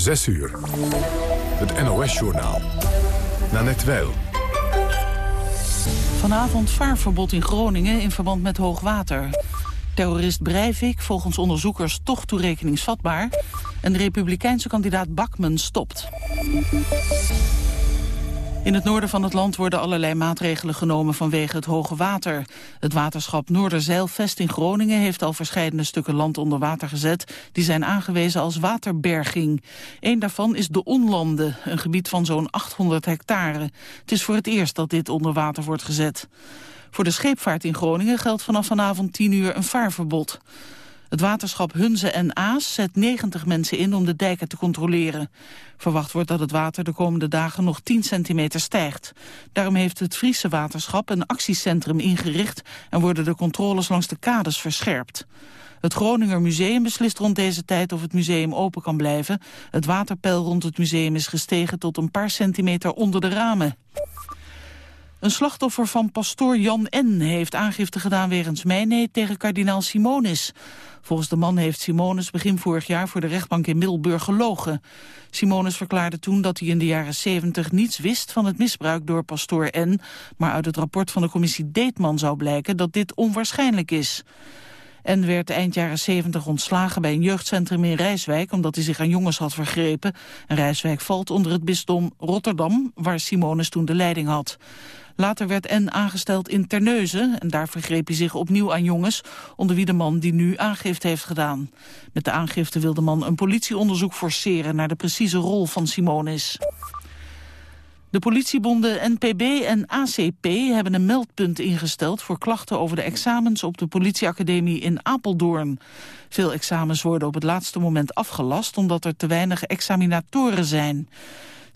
6 uur. Het NOS-journaal. Nanette Weil. Vanavond vaarverbod in Groningen in verband met hoogwater. Terrorist Breivik, volgens onderzoekers toch toerekeningsvatbaar. En de republikeinse kandidaat Bakman stopt. In het noorden van het land worden allerlei maatregelen genomen vanwege het hoge water. Het waterschap Noorderzeilvest in Groningen heeft al verschillende stukken land onder water gezet. Die zijn aangewezen als waterberging. Eén daarvan is de Onlanden, een gebied van zo'n 800 hectare. Het is voor het eerst dat dit onder water wordt gezet. Voor de scheepvaart in Groningen geldt vanaf vanavond 10 uur een vaarverbod. Het waterschap Hunze en Aas zet 90 mensen in om de dijken te controleren. Verwacht wordt dat het water de komende dagen nog 10 centimeter stijgt. Daarom heeft het Friese waterschap een actiecentrum ingericht... en worden de controles langs de kades verscherpt. Het Groninger Museum beslist rond deze tijd of het museum open kan blijven. Het waterpeil rond het museum is gestegen tot een paar centimeter onder de ramen. Een slachtoffer van pastoor Jan N. heeft aangifte gedaan wegens mijnheid tegen kardinaal Simonis. Volgens de man heeft Simonis begin vorig jaar voor de rechtbank in Middelburg gelogen. Simonis verklaarde toen dat hij in de jaren 70 niets wist van het misbruik door pastoor N. Maar uit het rapport van de commissie Deetman zou blijken dat dit onwaarschijnlijk is. En werd eind jaren 70 ontslagen bij een jeugdcentrum in Rijswijk... omdat hij zich aan jongens had vergrepen. En Rijswijk valt onder het bisdom Rotterdam... waar Simonis toen de leiding had. Later werd N aangesteld in Terneuzen en daar vergreep hij zich opnieuw aan jongens, onder wie de man die nu aangifte heeft gedaan. Met de aangifte wil de man een politieonderzoek forceren naar de precieze rol van Simonis. De politiebonden NPB en ACP hebben een meldpunt ingesteld voor klachten over de examens op de politieacademie in Apeldoorn. Veel examens worden op het laatste moment afgelast omdat er te weinig examinatoren zijn.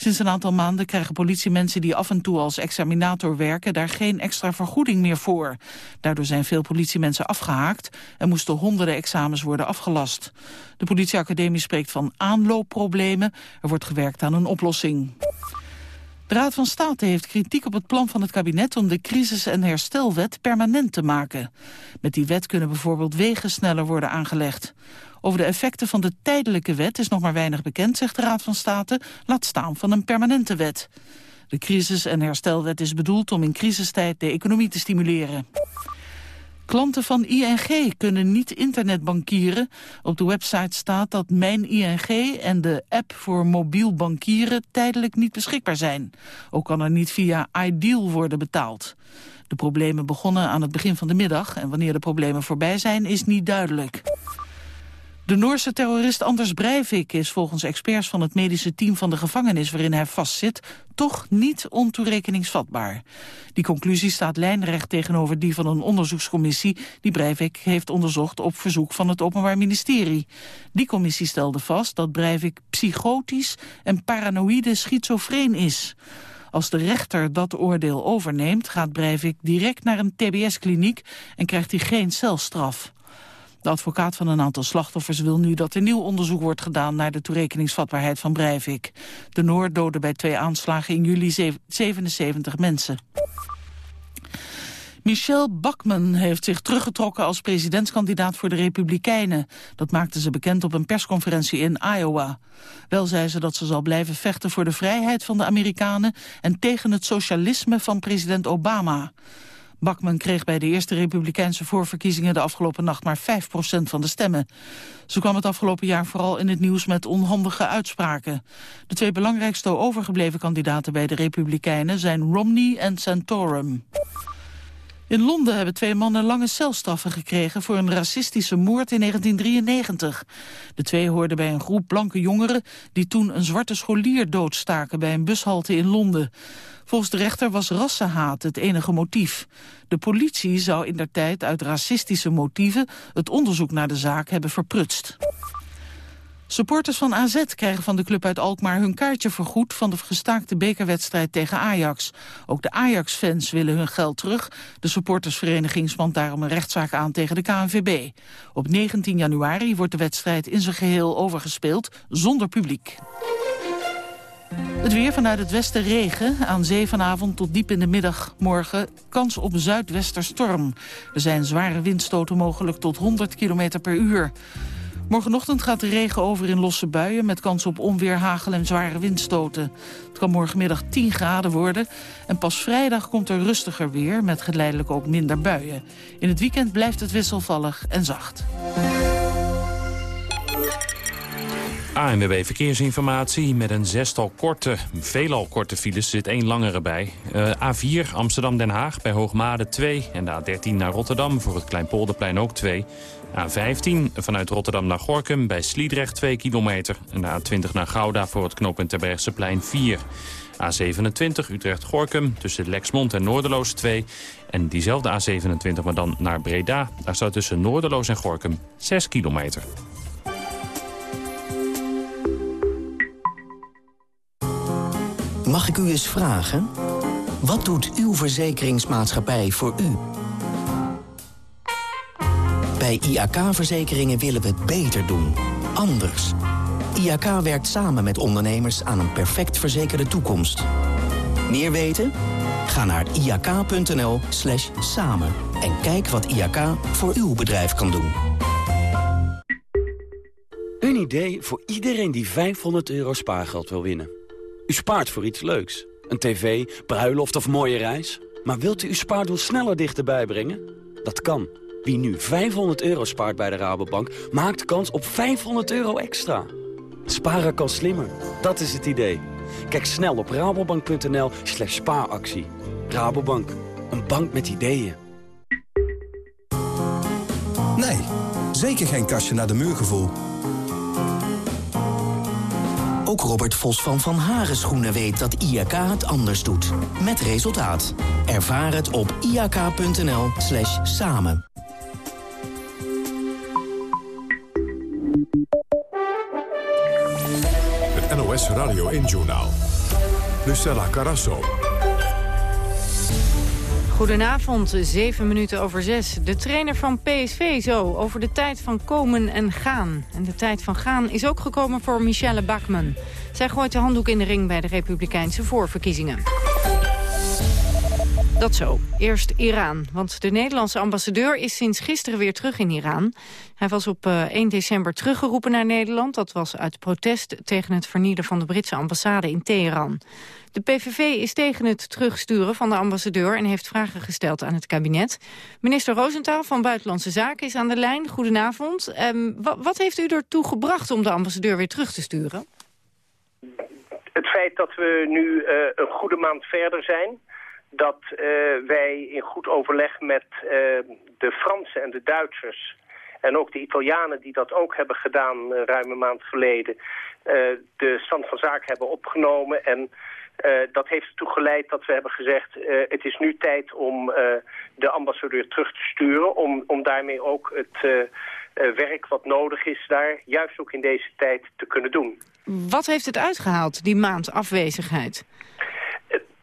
Sinds een aantal maanden krijgen politiemensen die af en toe als examinator werken daar geen extra vergoeding meer voor. Daardoor zijn veel politiemensen afgehaakt en moesten honderden examens worden afgelast. De politieacademie spreekt van aanloopproblemen. Er wordt gewerkt aan een oplossing. De Raad van State heeft kritiek op het plan van het kabinet om de crisis- en herstelwet permanent te maken. Met die wet kunnen bijvoorbeeld wegen sneller worden aangelegd. Over de effecten van de tijdelijke wet is nog maar weinig bekend, zegt de Raad van State, laat staan van een permanente wet. De crisis- en herstelwet is bedoeld om in crisistijd de economie te stimuleren. Klanten van ING kunnen niet internetbankieren. Op de website staat dat Mijn ING en de app voor mobiel bankieren tijdelijk niet beschikbaar zijn. Ook kan er niet via iDeal worden betaald. De problemen begonnen aan het begin van de middag en wanneer de problemen voorbij zijn is niet duidelijk. De Noorse terrorist Anders Breivik is volgens experts van het medische team van de gevangenis waarin hij vastzit, toch niet ontoerekeningsvatbaar. Die conclusie staat lijnrecht tegenover die van een onderzoekscommissie die Breivik heeft onderzocht op verzoek van het Openbaar Ministerie. Die commissie stelde vast dat Breivik psychotisch en paranoïde schizofreen is. Als de rechter dat oordeel overneemt, gaat Breivik direct naar een tbs-kliniek en krijgt hij geen celstraf. De advocaat van een aantal slachtoffers wil nu dat er nieuw onderzoek wordt gedaan naar de toerekeningsvatbaarheid van Breivik. De Noord doodde bij twee aanslagen in juli 77 mensen. Michelle Bachmann heeft zich teruggetrokken als presidentskandidaat voor de Republikeinen. Dat maakte ze bekend op een persconferentie in Iowa. Wel zei ze dat ze zal blijven vechten voor de vrijheid van de Amerikanen... en tegen het socialisme van president Obama. Bakman kreeg bij de eerste republikeinse voorverkiezingen de afgelopen nacht maar 5% van de stemmen. Ze kwam het afgelopen jaar vooral in het nieuws met onhandige uitspraken. De twee belangrijkste overgebleven kandidaten bij de republikeinen zijn Romney en Santorum. In Londen hebben twee mannen lange celstraffen gekregen voor een racistische moord in 1993. De twee hoorden bij een groep blanke jongeren die toen een zwarte scholier doodstaken bij een bushalte in Londen. Volgens de rechter was rassenhaat het enige motief. De politie zou in der tijd uit racistische motieven het onderzoek naar de zaak hebben verprutst. Supporters van AZ krijgen van de club uit Alkmaar hun kaartje vergoed van de gestaakte bekerwedstrijd tegen Ajax. Ook de Ajax-fans willen hun geld terug. De supportersvereniging spant daarom een rechtszaak aan tegen de KNVB. Op 19 januari wordt de wedstrijd in zijn geheel overgespeeld zonder publiek. Het weer vanuit het westen regen. Aan zee vanavond tot diep in de middag morgen kans op zuidwesterstorm. Er zijn zware windstoten mogelijk tot 100 km per uur. Morgenochtend gaat de regen over in losse buien... met kans op onweer, hagel en zware windstoten. Het kan morgenmiddag 10 graden worden. En pas vrijdag komt er rustiger weer... met geleidelijk ook minder buien. In het weekend blijft het wisselvallig en zacht. ANWB Verkeersinformatie met een zestal korte, veelal korte files, zit één langere bij. Uh, A4 Amsterdam-Den Haag bij Hoogmade 2 en de A13 naar Rotterdam voor het Kleinpolderplein ook 2. A15 vanuit Rotterdam naar Gorkum bij Sliedrecht 2 kilometer. En de A20 naar Gouda voor het knooppunt Terbergseplein 4. A27 Utrecht-Gorkum tussen Lexmond en Noorderloos 2. En diezelfde A27 maar dan naar Breda. Daar staat tussen Noorderloos en Gorkum 6 kilometer. Mag ik u eens vragen? Wat doet uw verzekeringsmaatschappij voor u? Bij IAK-verzekeringen willen we het beter doen. Anders. IAK werkt samen met ondernemers aan een perfect verzekerde toekomst. Meer weten? Ga naar iak.nl slash samen en kijk wat IAK voor uw bedrijf kan doen. Een idee voor iedereen die 500 euro spaargeld wil winnen. U spaart voor iets leuks. Een tv, bruiloft of mooie reis. Maar wilt u uw spaardoel sneller dichterbij brengen? Dat kan. Wie nu 500 euro spaart bij de Rabobank, maakt kans op 500 euro extra. Sparen kan slimmer. Dat is het idee. Kijk snel op rabobank.nl slash spaaractie. Rabobank, een bank met ideeën. Nee, zeker geen kastje naar de muurgevoel. Ook Robert Vos van Van Haren Schoenen weet dat IAK het anders doet. Met resultaat. Ervaar het op iak.nl slash samen. NOS Radio 1 Journaal. Lucella Carasso. Goedenavond, zeven minuten over zes. De trainer van PSV zo, over de tijd van komen en gaan. En de tijd van gaan is ook gekomen voor Michelle Bachmann. Zij gooit de handdoek in de ring bij de Republikeinse voorverkiezingen. Dat zo. Eerst Iran. Want de Nederlandse ambassadeur is sinds gisteren weer terug in Iran. Hij was op 1 eh, december teruggeroepen naar Nederland. Dat was uit protest tegen het vernielen van de Britse ambassade in Teheran. De PVV is tegen het terugsturen van de ambassadeur... en heeft vragen gesteld aan het kabinet. Minister Roosentaal van Buitenlandse Zaken is aan de lijn. Goedenavond. Um, wat heeft u ertoe gebracht om de ambassadeur weer terug te sturen? Het feit dat we nu uh, een goede maand verder zijn dat uh, wij in goed overleg met uh, de Fransen en de Duitsers... en ook de Italianen die dat ook hebben gedaan uh, ruim een maand geleden... de stand van zaken hebben opgenomen. En dat heeft ertoe geleid dat we hebben gezegd... het is nu tijd om de ambassadeur terug te sturen... om, om daarmee ook het werk wat nodig is daar... juist ook in deze tijd te kunnen doen. Wat heeft het uitgehaald, die maand afwezigheid?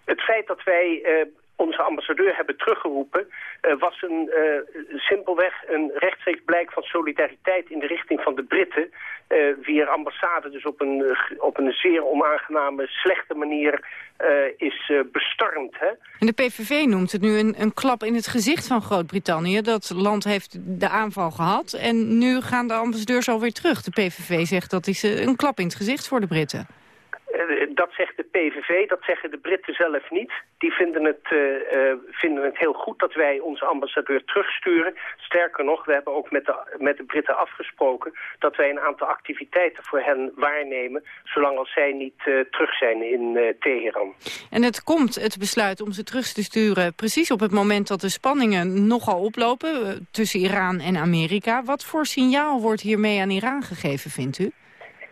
Het feit dat wij uh, onze ambassadeur hebben teruggeroepen... Uh, was een, uh, simpelweg een rechtstreeks blijk van solidariteit in de richting van de Britten... wie er ambassade dus op een, op een zeer onaangename, slechte manier is bestormd. Hè? En de PVV noemt het nu een, een klap in het gezicht van Groot-Brittannië. Dat land heeft de aanval gehad en nu gaan de ambassadeurs alweer terug. De PVV zegt dat is een klap in het gezicht voor de Britten. Eh, dat zegt de PVV, dat zeggen de Britten zelf niet. Die vinden het, uh, vinden het heel goed dat wij onze ambassadeur terugsturen. Sterker nog, we hebben ook met de, met de Britten afgesproken... dat wij een aantal activiteiten voor hen waarnemen... zolang als zij niet uh, terug zijn in Teheran. En het komt, het besluit om ze terug te sturen... precies op het moment dat de spanningen nogal oplopen... tussen Iran en Amerika. Wat voor signaal wordt hiermee aan Iran gegeven, vindt u?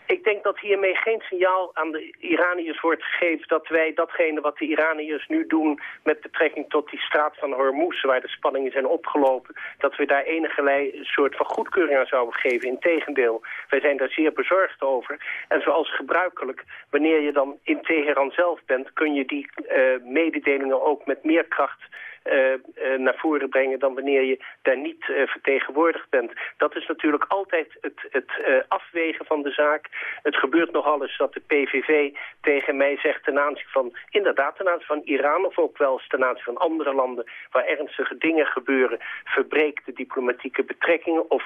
Ik denk dat hiermee geen signaal aan de Iraniërs wordt gegeven dat wij datgene wat de Iraniërs nu doen met betrekking tot die straat van Hormuz, waar de spanningen zijn opgelopen, dat we daar enige soort van goedkeuring aan zouden geven. Integendeel, wij zijn daar zeer bezorgd over. En zoals gebruikelijk, wanneer je dan in Teheran zelf bent, kun je die uh, mededelingen ook met meer kracht naar voren brengen dan wanneer je daar niet uh, vertegenwoordigd bent. Dat is natuurlijk altijd het, het afwegen van de zaak. Het gebeurt nogal eens dat de PVV tegen mij zegt ten aanzien van, inderdaad ten aanzien van Iran of ook wel eens ten aanzien van andere landen waar ernstige dingen gebeuren, verbreekt de diplomatieke betrekkingen of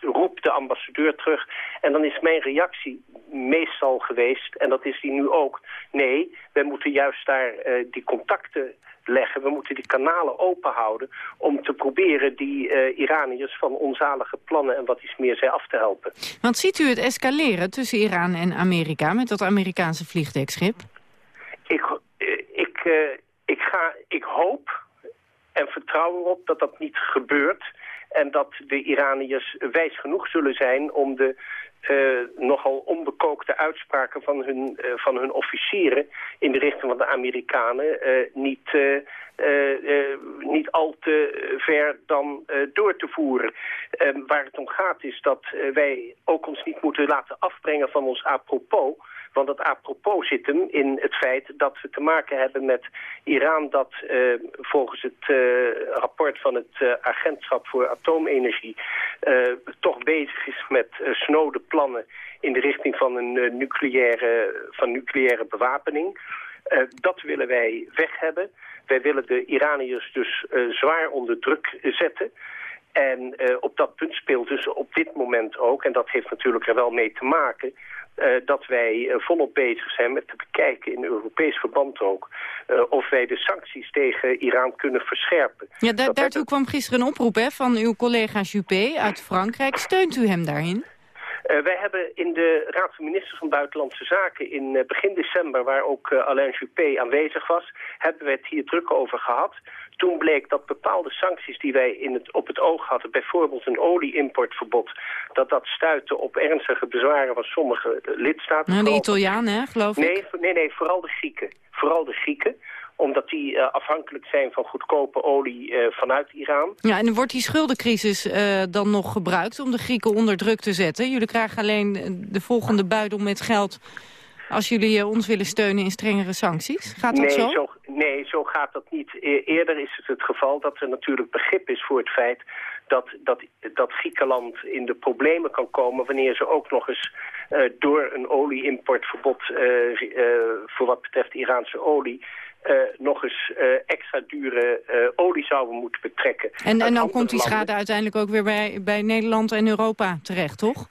roep de ambassadeur terug. En dan is mijn reactie meestal geweest, en dat is die nu ook... nee, we moeten juist daar die contacten leggen. We moeten die kanalen open houden om te proberen die uh, Iraniërs van onzalige plannen en wat iets meer zij af te helpen. Want ziet u het escaleren tussen Iran en Amerika met dat Amerikaanse vliegdekschip? Ik, uh, ik, uh, ik, ga, ik hoop en vertrouw erop dat dat niet gebeurt... en dat de Iraniërs wijs genoeg zullen zijn om de nogal onbekookte uitspraken van hun, uh, van hun officieren in de richting van de Amerikanen uh, niet, niet al te ver dan door te voeren. waar het om gaat is dat wij ook ons niet moeten laten afbrengen van ons apropos want het apropos zit hem in het feit dat we te maken hebben met Iran... dat uh, volgens het uh, rapport van het uh, agentschap voor atoomenergie... toch bezig is met snode plannen in de richting van een nucleaire, van nucleaire bewapening. dat willen wij weg hebben. Wij willen de Iraniërs dus zwaar onder druk zetten... En op dat punt speelt dus op dit moment ook, en dat heeft natuurlijk er wel mee te maken... Uh, dat wij uh, volop bezig zijn met te bekijken in Europees verband ook... Uh, of wij de sancties tegen Iran kunnen verscherpen. Ja, da daartoe kwam gisteren een oproep hè, van uw collega Juppé uit Frankrijk. Steunt u hem daarin? Uh, wij hebben in de Raad van Ministers van Buitenlandse Zaken in uh, begin december, waar ook uh, Alain Juppé aanwezig was, hebben we het hier druk over gehad. Toen bleek dat bepaalde sancties die wij in het, op het oog hadden, bijvoorbeeld een olieimportverbod, dat dat stuitte op ernstige bezwaren van sommige lidstaten. Nou, de Italianen, hè, geloof ik? Nee, nee, nee, vooral de Grieken. Vooral de Grieken omdat die uh, afhankelijk zijn van goedkope olie uh, vanuit Iran. Ja, en wordt die schuldencrisis uh, dan nog gebruikt om de Grieken onder druk te zetten? Jullie krijgen alleen de volgende buidel met geld als jullie ons willen steunen in strengere sancties. Gaat dat nee, zo? zo? Nee, zo gaat dat niet. E eerder is het het geval dat er natuurlijk begrip is voor het feit dat, dat, dat Griekenland in de problemen kan komen... wanneer ze ook nog eens uh, door een olieimportverbod uh, uh, voor wat betreft Iraanse olie... Nog eens extra dure olie zouden moeten betrekken. En, en dan komt die schade landen. uiteindelijk ook weer bij, bij Nederland en Europa terecht, toch?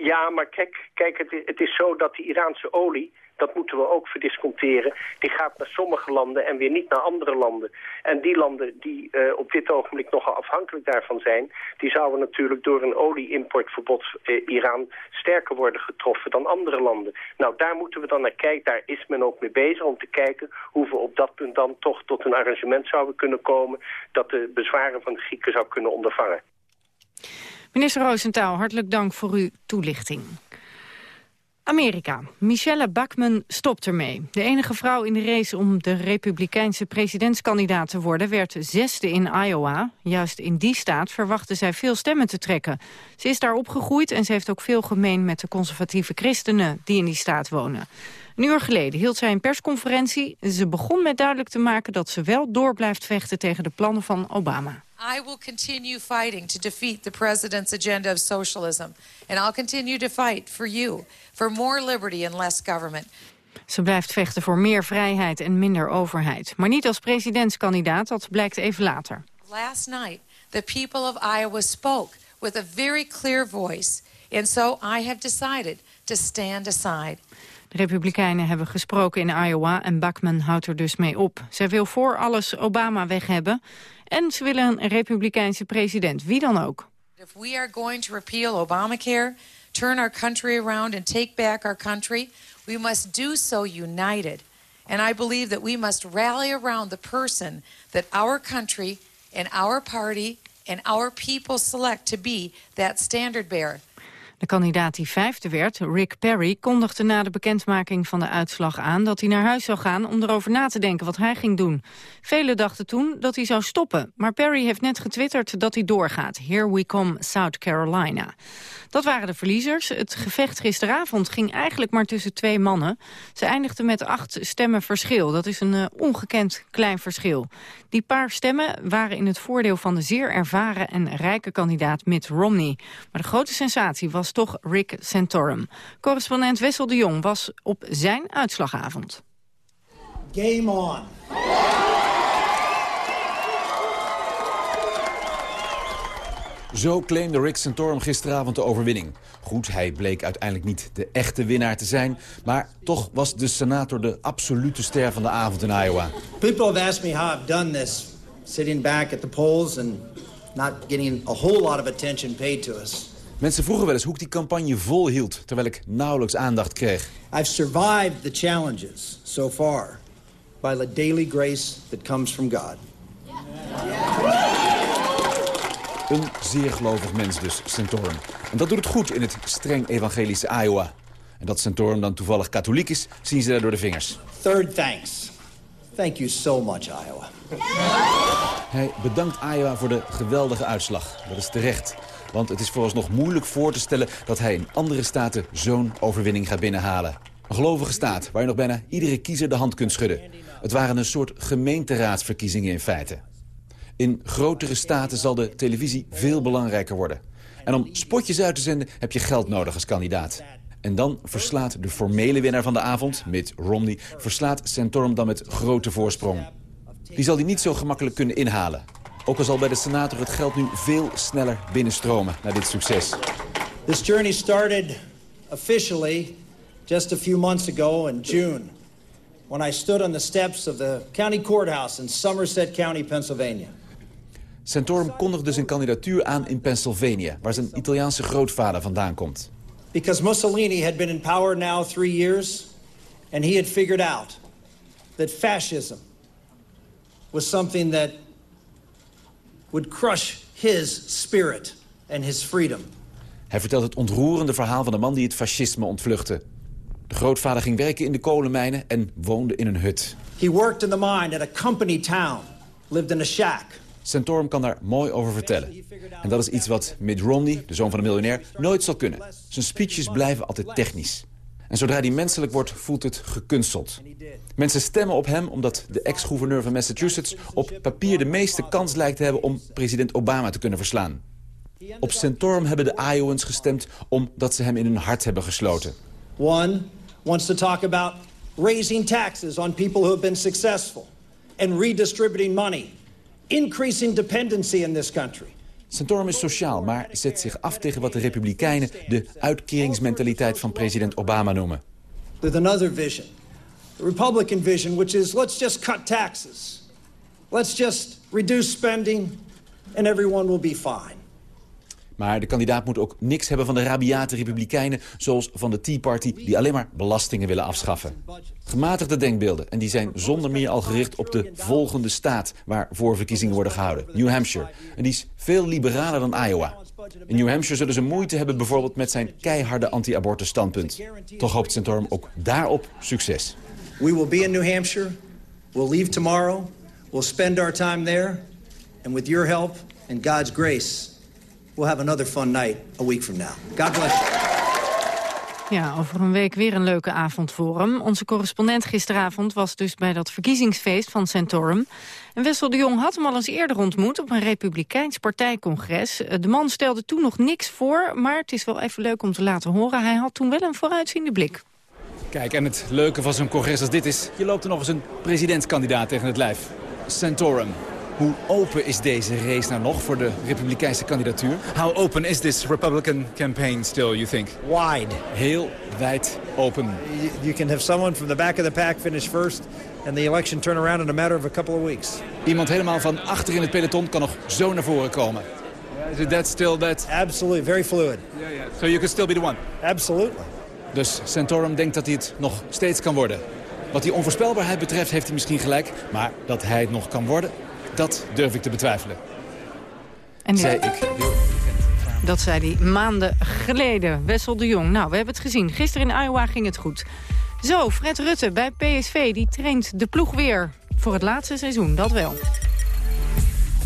Ja, maar kijk, kijk het, het is zo dat die Iraanse olie dat moeten we ook verdisconteren. Die gaat naar sommige landen en weer niet naar andere landen. En die landen die uh, op dit ogenblik nogal afhankelijk daarvan zijn... die zouden natuurlijk door een olieimportverbod uh, Iran sterker worden getroffen dan andere landen. Nou, daar moeten we dan naar kijken. Daar is men ook mee bezig om te kijken hoe we op dat punt dan toch tot een arrangement zouden kunnen komen... dat de bezwaren van de Grieken zou kunnen ondervangen. Minister Roosentaal, hartelijk dank voor uw toelichting. Amerika. Michelle Bachmann stopt ermee. De enige vrouw in de race om de republikeinse presidentskandidaat te worden... werd zesde in Iowa. Juist in die staat verwachtte zij veel stemmen te trekken. Ze is daar opgegroeid en ze heeft ook veel gemeen... met de conservatieve christenen die in die staat wonen. Een uur geleden hield zij een persconferentie. Ze begon met duidelijk te maken dat ze wel door blijft vechten... tegen de plannen van Obama. I will continue fighting to defeat the president's agenda of socialism. And I'll continue to fight for you, for more liberty and less government. Ze blijft vechten voor meer vrijheid en minder overheid. Maar niet als presidentskandidaat, dat blijkt even later. Last night, the people of Iowa spoke with a very clear voice. And so I have decided to stand aside. De Republikeinen hebben gesproken in Iowa en Bachman houdt er dus mee op. Zij wil voor alles Obama weg hebben en ze willen een republikeinse president, wie dan ook. If we are going to repeal Obamacare, turn our country around and take back our country, we must do so united. And I believe that we must rally around the person that our country and our party and our people select to be that standard bearer. De kandidaat die vijfde werd, Rick Perry, kondigde na de bekendmaking van de uitslag aan dat hij naar huis zou gaan om erover na te denken wat hij ging doen. Velen dachten toen dat hij zou stoppen, maar Perry heeft net getwitterd dat hij doorgaat. Here we come, South Carolina. Dat waren de verliezers. Het gevecht gisteravond ging eigenlijk maar tussen twee mannen. Ze eindigden met acht stemmen verschil. Dat is een uh, ongekend klein verschil. Die paar stemmen waren in het voordeel van de zeer ervaren en rijke kandidaat Mitt Romney. Maar de grote sensatie was toch Rick Santorum. Correspondent Wessel de Jong was op zijn uitslagavond. Game on. Zo claimde Rick Santorum gisteravond de overwinning. Goed, hij bleek uiteindelijk niet de echte winnaar te zijn... maar toch was de senator de absolute ster van de avond in Iowa. People have asked me how I've done this, sitting back at the polls and not getting a whole lot of attention paid to us. Mensen vroegen wel eens hoe ik die campagne volhield... terwijl ik nauwelijks aandacht kreeg. I've survived the challenges so far by the daily grace that comes from God. Een zeer gelovig mens dus, Santorum. En dat doet het goed in het streng evangelische Iowa. En dat Santorum dan toevallig katholiek is, zien ze daar door de vingers. Third thanks. Thank you so much, Iowa. Hij bedankt Iowa voor de geweldige uitslag. Dat is terecht. Want het is vooralsnog moeilijk voor te stellen dat hij in andere staten zo'n overwinning gaat binnenhalen. Een gelovige staat waar je nog bijna iedere kiezer de hand kunt schudden. Het waren een soort gemeenteraadsverkiezingen in feite. In grotere staten zal de televisie veel belangrijker worden. En om spotjes uit te zenden heb je geld nodig als kandidaat. En dan verslaat de formele winnaar van de avond, Mitt Romney... verslaat Santorum dan met grote voorsprong. Die zal hij niet zo gemakkelijk kunnen inhalen. Ook al zal bij de senator het geld nu veel sneller binnenstromen na dit succes. This journey started officially just a few months ago in June... when I stood on the steps of the county courthouse in Somerset County, Pennsylvania. Santorum kondigde zijn kandidatuur aan in Pennsylvania... waar zijn Italiaanse grootvader vandaan komt. Because Mussolini had been in power now three years... and he had figured out that fascism was something that would crush his spirit and his freedom. Hij vertelt het ontroerende verhaal van de man die het fascisme ontvluchtte. De grootvader ging werken in de kolenmijnen en woonde in een hut. He worked in the mine at a company town, lived in a shack. Santorum kan daar mooi over vertellen. En dat is iets wat Mitt Romney, de zoon van de miljonair, nooit zal kunnen. Zijn speeches blijven altijd technisch. En zodra hij menselijk wordt, voelt het gekunsteld. Mensen stemmen op hem omdat de ex-gouverneur van Massachusetts... op papier de meeste kans lijkt te hebben om president Obama te kunnen verslaan. Op Santorum hebben de Iowans gestemd omdat ze hem in hun hart hebben gesloten. One wants to talk about raising taxes on people who have been successful and redistributing money, increasing dependency in this country. Santorum is sociaal, maar zet zich af tegen wat de Republikeinen de uitkeringsmentaliteit van president Obama noemen. With another vision, the Republican vision, which is let's just cut taxes. Let's just reduce spending and everyone will be fine. Maar de kandidaat moet ook niks hebben van de rabiate republikeinen... zoals van de Tea Party, die alleen maar belastingen willen afschaffen. Gematigde denkbeelden, en die zijn zonder meer al gericht op de volgende staat... waar voorverkiezingen worden gehouden, New Hampshire. En die is veel liberaler dan Iowa. In New Hampshire zullen ze moeite hebben bijvoorbeeld met zijn keiharde anti-abortus standpunt. Toch hoopt Santorum ook daarop succes. We will be in New Hampshire. We'll leave tomorrow. We'll spend our time there. And with your help and God's grace... we'll have another fun night a week from now. God bless you. Ja, over een week weer een leuke avond voor hem. Onze correspondent gisteravond was dus bij dat verkiezingsfeest van Santorum. En Wessel de Jong had hem al eens eerder ontmoet op een republikeins partijcongres. De man stelde toen nog niks voor, maar het is wel even leuk om te laten horen. Hij had toen wel een vooruitziende blik. Kijk, en het leuke van zo'n congres als dit is... je loopt er nog eens een presidentskandidaat tegen het lijf. Santorum. Hoe open is deze race nou nog voor de republikeinse kandidatuur? How open is this Republican campaign still, you think? Wide. Heel wijd open. You, you can have someone from the back of the pack finish first... and the election turn around in a matter of a couple of weeks. Iemand helemaal van achter in het peloton kan nog zo naar voren komen. Is it that still that? Absolutely, very fluid. Yeah, yeah. So you could still be the one? Absolutely. Dus Santorum denkt dat hij het nog steeds kan worden. Wat die onvoorspelbaarheid betreft heeft hij misschien gelijk. Maar dat hij het nog kan worden, dat durf ik te betwijfelen. En Zei ik. Dat zei hij maanden geleden. Wessel de Jong. Nou, we hebben het gezien. Gisteren in Iowa ging het goed. Zo, Fred Rutte bij PSV. Die traint de ploeg weer voor het laatste seizoen. Dat wel.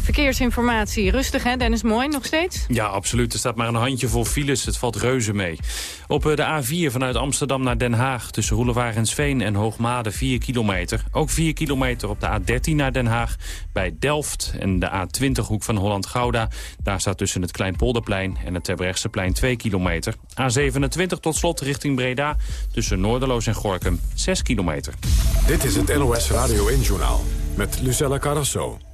Verkeersinformatie. Rustig hè, Dennis Mooi, nog steeds? Ja, absoluut. Er staat maar een handjevol files. Het valt reuze mee. Op eh, de A4 vanuit Amsterdam naar Den Haag... tussen Roelevarensveen en Hoogmade 4 kilometer. Ook 4 kilometer op de A13 naar Den Haag. Bij Delft en de A20-hoek van Holland-Gouda. Daar staat tussen het Kleinpolderplein en het Terbrechtseplein 2 kilometer. A27 tot slot richting Breda. Tussen Noorderloos en Gorkum 6 kilometer. Dit is het NOS Radio 1-journaal met Lucella Carrasso.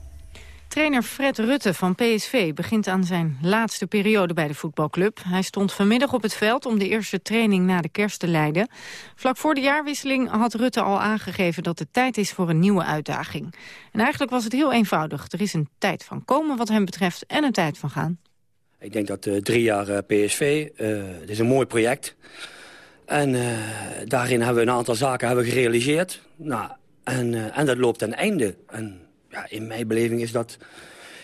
Trainer Fred Rutte van PSV begint aan zijn laatste periode bij de voetbalclub. Hij stond vanmiddag op het veld om de eerste training na de kerst te leiden. Vlak voor de jaarwisseling had Rutte al aangegeven dat het tijd is voor een nieuwe uitdaging. En eigenlijk was het heel eenvoudig. Er is een tijd van komen wat hem betreft en een tijd van gaan. Ik denk dat uh, drie jaar uh, PSV, uh, het is een mooi project. En daarin hebben we een aantal zaken hebben gerealiseerd. Nou, en, en dat loopt ten einde. Ja, in mijn beleving is dat,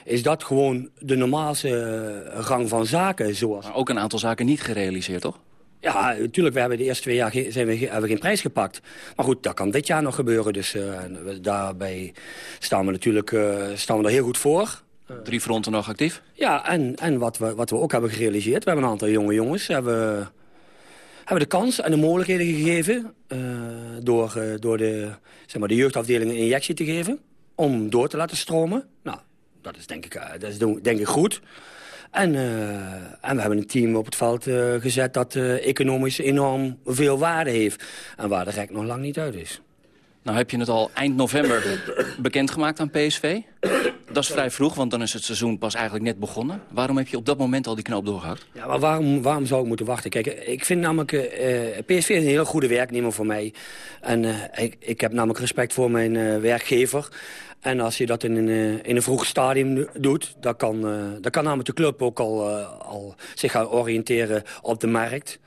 is dat gewoon de normaalste gang van zaken. Zoals... Maar ook een aantal zaken niet gerealiseerd, toch? Ja, natuurlijk, we hebben de eerste twee jaar zijn we, hebben we geen prijs gepakt. Maar goed, dat kan dit jaar nog gebeuren. Dus uh, daarbij staan we natuurlijk uh, staan we er heel goed voor. Drie fronten nog actief? Ja, en, en wat, we, wat we ook hebben gerealiseerd... we hebben een aantal jonge jongens... hebben, hebben de kans en de mogelijkheden gegeven... Uh, door, door de, zeg maar, de jeugdafdeling een injectie te geven... om door te laten stromen. Nou, dat is denk ik, dat is denk ik goed... En, uh, en we hebben een team op het veld uh, gezet dat economisch enorm veel waarde heeft. En waar de rek nog lang niet uit is. Nou heb je het al eind november bekendgemaakt aan PSV. Dat is vrij vroeg, want dan is het seizoen pas eigenlijk net begonnen. Waarom heb je op dat moment al die knoop doorgehakt? Ja, maar waarom, waarom zou ik moeten wachten? Kijk, ik vind namelijk... PSV is een heel goede werknemer voor mij. En ik, ik heb namelijk respect voor mijn werkgever. En als je dat in een, in een vroeg stadium doet... dan kan, uh, dan kan namelijk de club ook al, uh, al zich gaan oriënteren op de markt.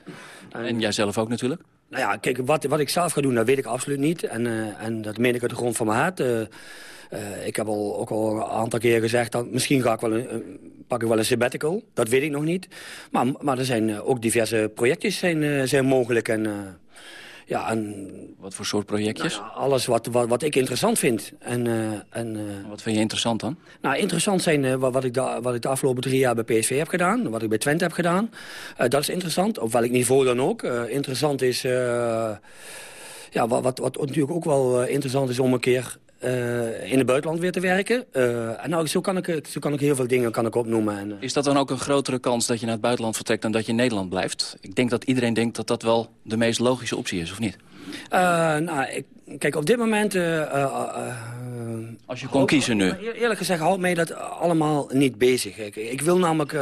En, en jij zelf ook natuurlijk? Nou ja, kijk, wat, wat ik zelf ga doen, dat weet ik absoluut niet. En, uh, en dat meen ik uit de grond van mijn hart. ik heb al, ook al een aantal keer gezegd... dat misschien ga ik wel een, pak ik wel een sabbatical. Dat weet ik nog niet. Maar, maar er zijn ook diverse projectjes zijn, zijn mogelijk... En, ja, en, wat voor soort projectjes? Nou, alles wat, wat, wat, ik interessant vind. En, uh, en, uh, wat vind je interessant dan? Nou, interessant zijn uh, wat, ik de, wat ik de afgelopen drie jaar bij PSV heb gedaan. Wat ik bij Twente heb gedaan. dat is interessant. Op welk niveau dan ook. interessant is... ja, wat, wat, wat natuurlijk ook wel interessant is om een keer uh, in het buitenland weer te werken. Uh, en nou, zo kan, ik, zo kan ik heel veel dingen kan ik opnoemen. En, uh... Is dat dan ook een grotere kans dat je naar het buitenland vertrekt... dan dat je in Nederland blijft? Ik denk dat iedereen denkt dat dat wel de meest logische optie is, of niet? nou, ik, kijk, op dit moment... Als je kon kiezen nu? Eerlijk gezegd, houdt mij dat allemaal niet bezig. Ik, ik wil namelijk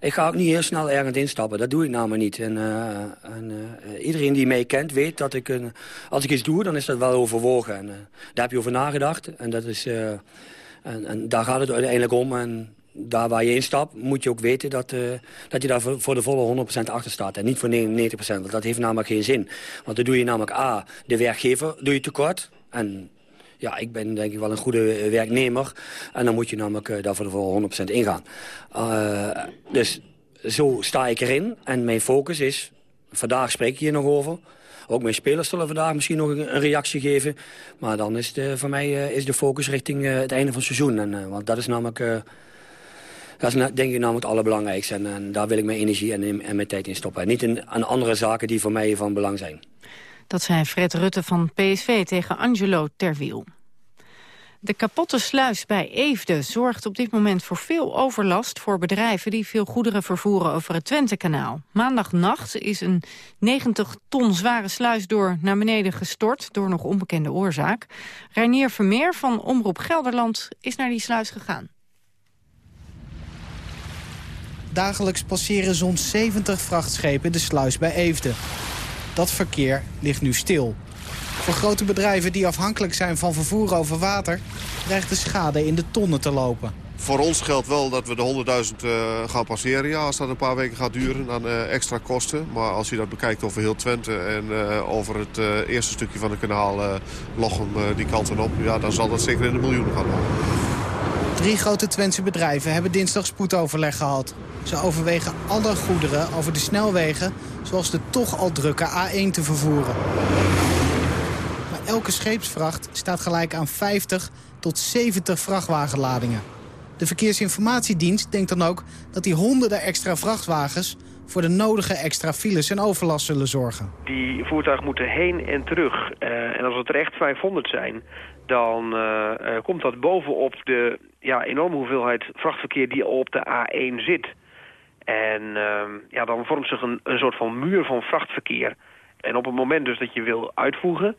ik ga ook niet heel snel ergens instappen. Dat doe ik namelijk niet. En, uh, en uh, iedereen die mij kent weet dat ik... Als ik iets doe, dan is dat wel overwogen. En, uh, daar heb je over nagedacht. En, dat is, en, en, daar gaat het uiteindelijk om. En daar waar je instapt, moet je ook weten dat, dat je daar voor, voor de volle 100% achter staat. En niet voor 99%. Want dat heeft namelijk geen zin. Want dan doe je namelijk A, de werkgever doe je tekort. En ja, ik ben denk ik wel een goede werknemer. En dan moet je namelijk uh, daarvoor voor 100% ingaan. Uh, dus zo sta ik erin. En mijn focus is, vandaag spreek ik hier nog over... Ook mijn spelers zullen vandaag misschien nog een, reactie geven. Maar dan is de, voor mij uh, is de focus richting het einde van het seizoen. En, want dat is namelijk, dat is denk ik namelijk het allerbelangrijkste. En, en, daar wil ik mijn energie en, en mijn tijd in stoppen. En niet in, aan andere zaken die voor mij van belang zijn. Dat zei Fred Rutte van PSV tegen Angelo Terwiel. De kapotte sluis bij Eefde zorgt op dit moment voor veel overlast voor bedrijven die veel goederen vervoeren over het Twentekanaal. Maandagnacht is een 90 ton zware sluis door naar beneden gestort door nog onbekende oorzaak. Reinier Vermeer van Omroep Gelderland is naar die sluis gegaan. Dagelijks passeren zo'n 70 vrachtschepen de sluis bij Eefde. Dat verkeer ligt nu stil. Voor grote bedrijven die afhankelijk zijn van vervoer over water... dreigt de schade in de tonnen te lopen. Voor ons geldt wel dat we de 100.000 uh, gaan passeren. Ja, als dat een paar weken gaat duren, dan uh, extra kosten. Maar als je dat bekijkt over heel Twente en uh, over het eerste stukje van het kanaal Lochem die kant en op... Ja, dan zal dat zeker in de miljoenen gaan lopen. Drie grote Twentse bedrijven hebben dinsdag spoedoverleg gehad. Ze overwegen alle goederen over de snelwegen... zoals de toch al drukke A1 te vervoeren. Maar elke scheepsvracht staat gelijk aan 50 tot 70 vrachtwagenladingen. De Verkeersinformatiedienst denkt dan ook dat die honderden extra vrachtwagens voor de nodige extra files en overlast zullen zorgen. Die voertuigen moeten heen en terug. Uh, en als het er echt 500 zijn, dan uh, uh, komt dat bovenop de ja, enorme hoeveelheid vrachtverkeer die al op de A1 zit. En ja, dan vormt zich een, een soort van muur van vrachtverkeer. En op het moment dus dat je wil uitvoegen...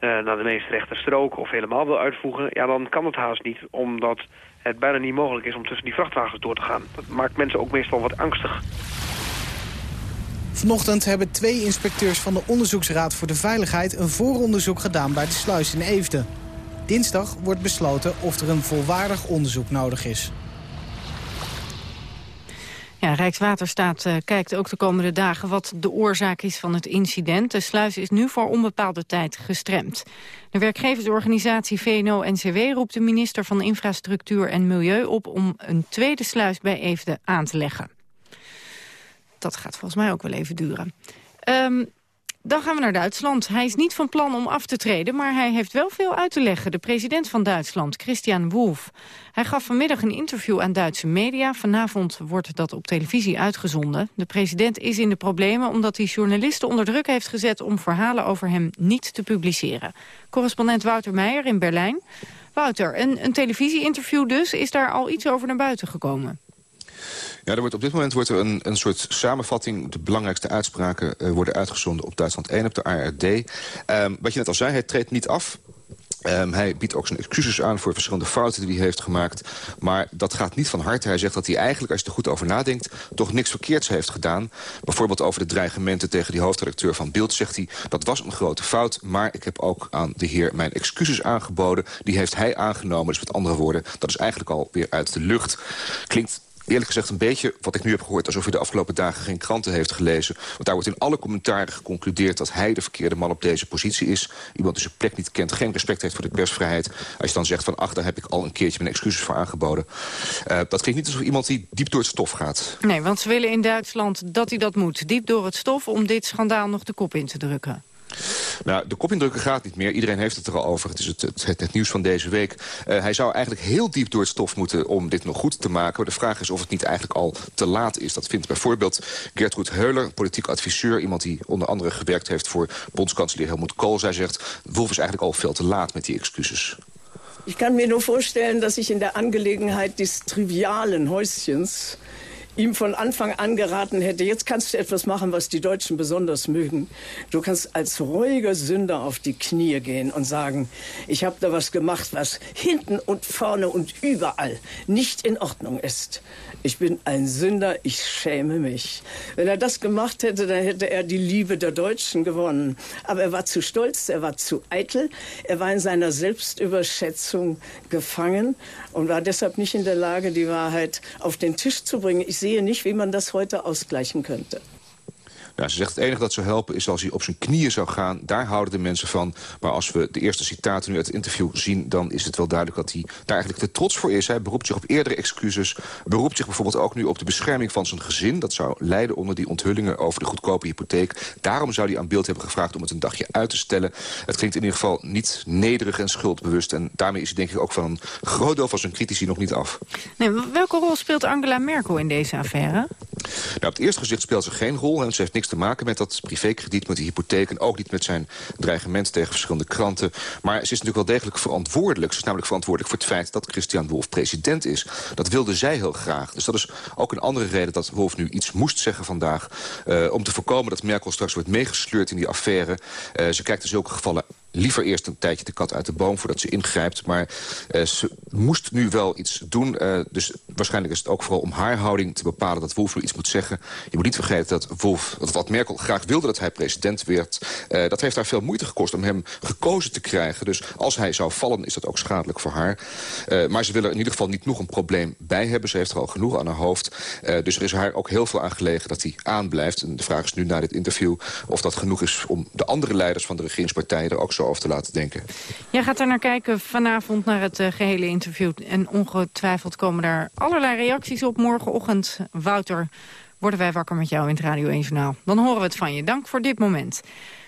naar de meest rechte strook of helemaal wil uitvoegen... ja, dan kan het haast niet, omdat het bijna niet mogelijk is om tussen die vrachtwagens door te gaan. Dat maakt mensen ook meestal wat angstig. Vanochtend hebben twee inspecteurs van de Onderzoeksraad voor de Veiligheid... een vooronderzoek gedaan bij de sluis in Eefde. Dinsdag wordt besloten of er een volwaardig onderzoek nodig is. Ja, Rijkswaterstaat uh, kijkt ook de komende dagen wat de oorzaak is van het incident. De sluis is nu voor onbepaalde tijd gestremd. De werkgeversorganisatie VNO-NCW roept de minister van Infrastructuur en Milieu op... om een tweede sluis bij Eefde aan te leggen. Dat gaat volgens mij ook wel even duren. Um, dan gaan we naar Duitsland. Hij is niet van plan om af te treden, maar hij heeft wel veel uit te leggen. De president van Duitsland, Christian Wolff. Hij gaf vanmiddag een interview aan Duitse media. Vanavond wordt dat op televisie uitgezonden. De president is in de problemen omdat hij journalisten onder druk heeft gezet... om verhalen over hem niet te publiceren. Correspondent Wouter Meijer in Berlijn. Wouter, een, een televisie-interview dus. Is daar al iets over naar buiten gekomen? Ja, er wordt, op dit moment wordt er een, een soort samenvatting. De belangrijkste uitspraken uh, worden uitgezonden op Duitsland 1 op de ARD. Ehm, wat je net al zei, hij treedt niet af. Um, hij biedt ook zijn excuses aan voor verschillende fouten die hij heeft gemaakt. Maar dat gaat niet van harte. Hij zegt dat hij eigenlijk, als je er goed over nadenkt... toch niks verkeerds heeft gedaan. Bijvoorbeeld over de dreigementen tegen die hoofdredacteur van Beeld... zegt hij, dat was een grote fout... maar ik heb ook aan de heer mijn excuses aangeboden. Die heeft hij aangenomen. Dus met andere woorden, dat is eigenlijk al weer uit de lucht. Klinkt eerlijk gezegd een beetje wat ik nu heb gehoord... alsof hij de afgelopen dagen geen kranten heeft gelezen. Want daar wordt in alle commentaren geconcludeerd... dat hij de verkeerde man op deze positie is. Iemand die zijn plek niet kent, geen respect heeft voor de persvrijheid. Als je dan zegt van, ach, daar heb ik al een keertje mijn excuses voor aangeboden. Uh, dat klinkt niet alsof iemand die diep door het stof gaat. Nee, want ze willen in Duitsland dat hij dat moet. Diep door het stof om dit schandaal nog de kop in te drukken. Nou, de kop indrukken gaat niet meer. Iedereen heeft het er al over. Het is het, het, het, nieuws van deze week. Uh, hij zou eigenlijk heel diep door het stof moeten om dit nog goed te maken. Maar de vraag is of het niet eigenlijk al te laat is. Dat vindt bijvoorbeeld Gertrud Heuler, politiek adviseur. Iemand die onder andere gewerkt heeft voor bondskanselier Helmut Kohl. Zij zegt, Wolf is eigenlijk al veel te laat met die excuses. Ik kan me nur voorstellen dat ik in de Angelegenheit des trivialen Häuschens ihm von Anfang an geraten hätte, jetzt kannst du etwas machen, was die Deutschen besonders mögen. Du kannst als ruhiger Sünder auf die Knie gehen und sagen, ich habe da was gemacht, was hinten und vorne und überall nicht in Ordnung ist. Ich bin ein Sünder, ich schäme mich. Wenn er das gemacht hätte, dann hätte er die Liebe der Deutschen gewonnen. Aber er war zu stolz, er war zu eitel, er war in seiner Selbstüberschätzung gefangen und war deshalb nicht in der Lage, die Wahrheit auf den Tisch zu bringen. Ich sehe nicht, wie man das heute ausgleichen könnte. Nou, ze zegt het enige dat zou helpen is als hij op zijn knieën zou gaan. Daar houden de mensen van. Maar als we de eerste citaten nu uit het interview zien... dan is het wel duidelijk dat hij daar eigenlijk te trots voor is. Hij beroept zich op eerdere excuses. Beroept zich bijvoorbeeld ook nu op de bescherming van zijn gezin. Dat zou leiden onder die onthullingen over de goedkope hypotheek. Daarom zou hij aan beeld hebben gevraagd om het een dagje uit te stellen. Het klinkt in ieder geval niet nederig en schuldbewust. En daarmee is hij denk ik ook van een groot deel van zijn critici nog niet af. Nee, welke rol speelt Angela Merkel in deze affaire? Nou, op het eerste gezicht speelt ze geen rol. En ze heeft niks te maken met dat privékrediet, met die hypotheek... en ook niet met zijn dreigement tegen verschillende kranten. Maar ze is natuurlijk wel degelijk verantwoordelijk. Ze is namelijk verantwoordelijk voor het feit dat Christian Wolff president is. Dat wilde zij heel graag. Dus dat is ook een andere reden dat Wolff nu iets moest zeggen vandaag... Uh, om te voorkomen dat Merkel straks wordt meegesleurd in die affaire. Uh, ze kijkt in zulke gevallen liever eerst een tijdje de kat uit de boom voordat ze ingrijpt. Maar uh, ze moest nu wel iets doen. Uh, dus waarschijnlijk is het ook vooral om haar houding te bepalen... dat Wolf nu iets moet zeggen. Je moet niet vergeten dat Wolf, wat Merkel graag wilde dat hij president werd... Uh, dat heeft haar veel moeite gekost om hem gekozen te krijgen. Dus als hij zou vallen, is dat ook schadelijk voor haar. maar ze willen er in ieder geval niet nog een probleem bij hebben. Ze heeft er al genoeg aan haar hoofd. dus er is haar ook heel veel aan gelegen dat hij aanblijft. En de vraag is nu na dit interview of dat genoeg is... om de andere leiders van de regeringspartijen er ook zo over te laten denken. Jij gaat er naar kijken vanavond naar het uh, gehele interview. En ongetwijfeld komen daar allerlei reacties op. Morgenochtend, Wouter, worden wij wakker met jou in het Radio 1 Journaal. Dan horen we het van je. Dank voor dit moment.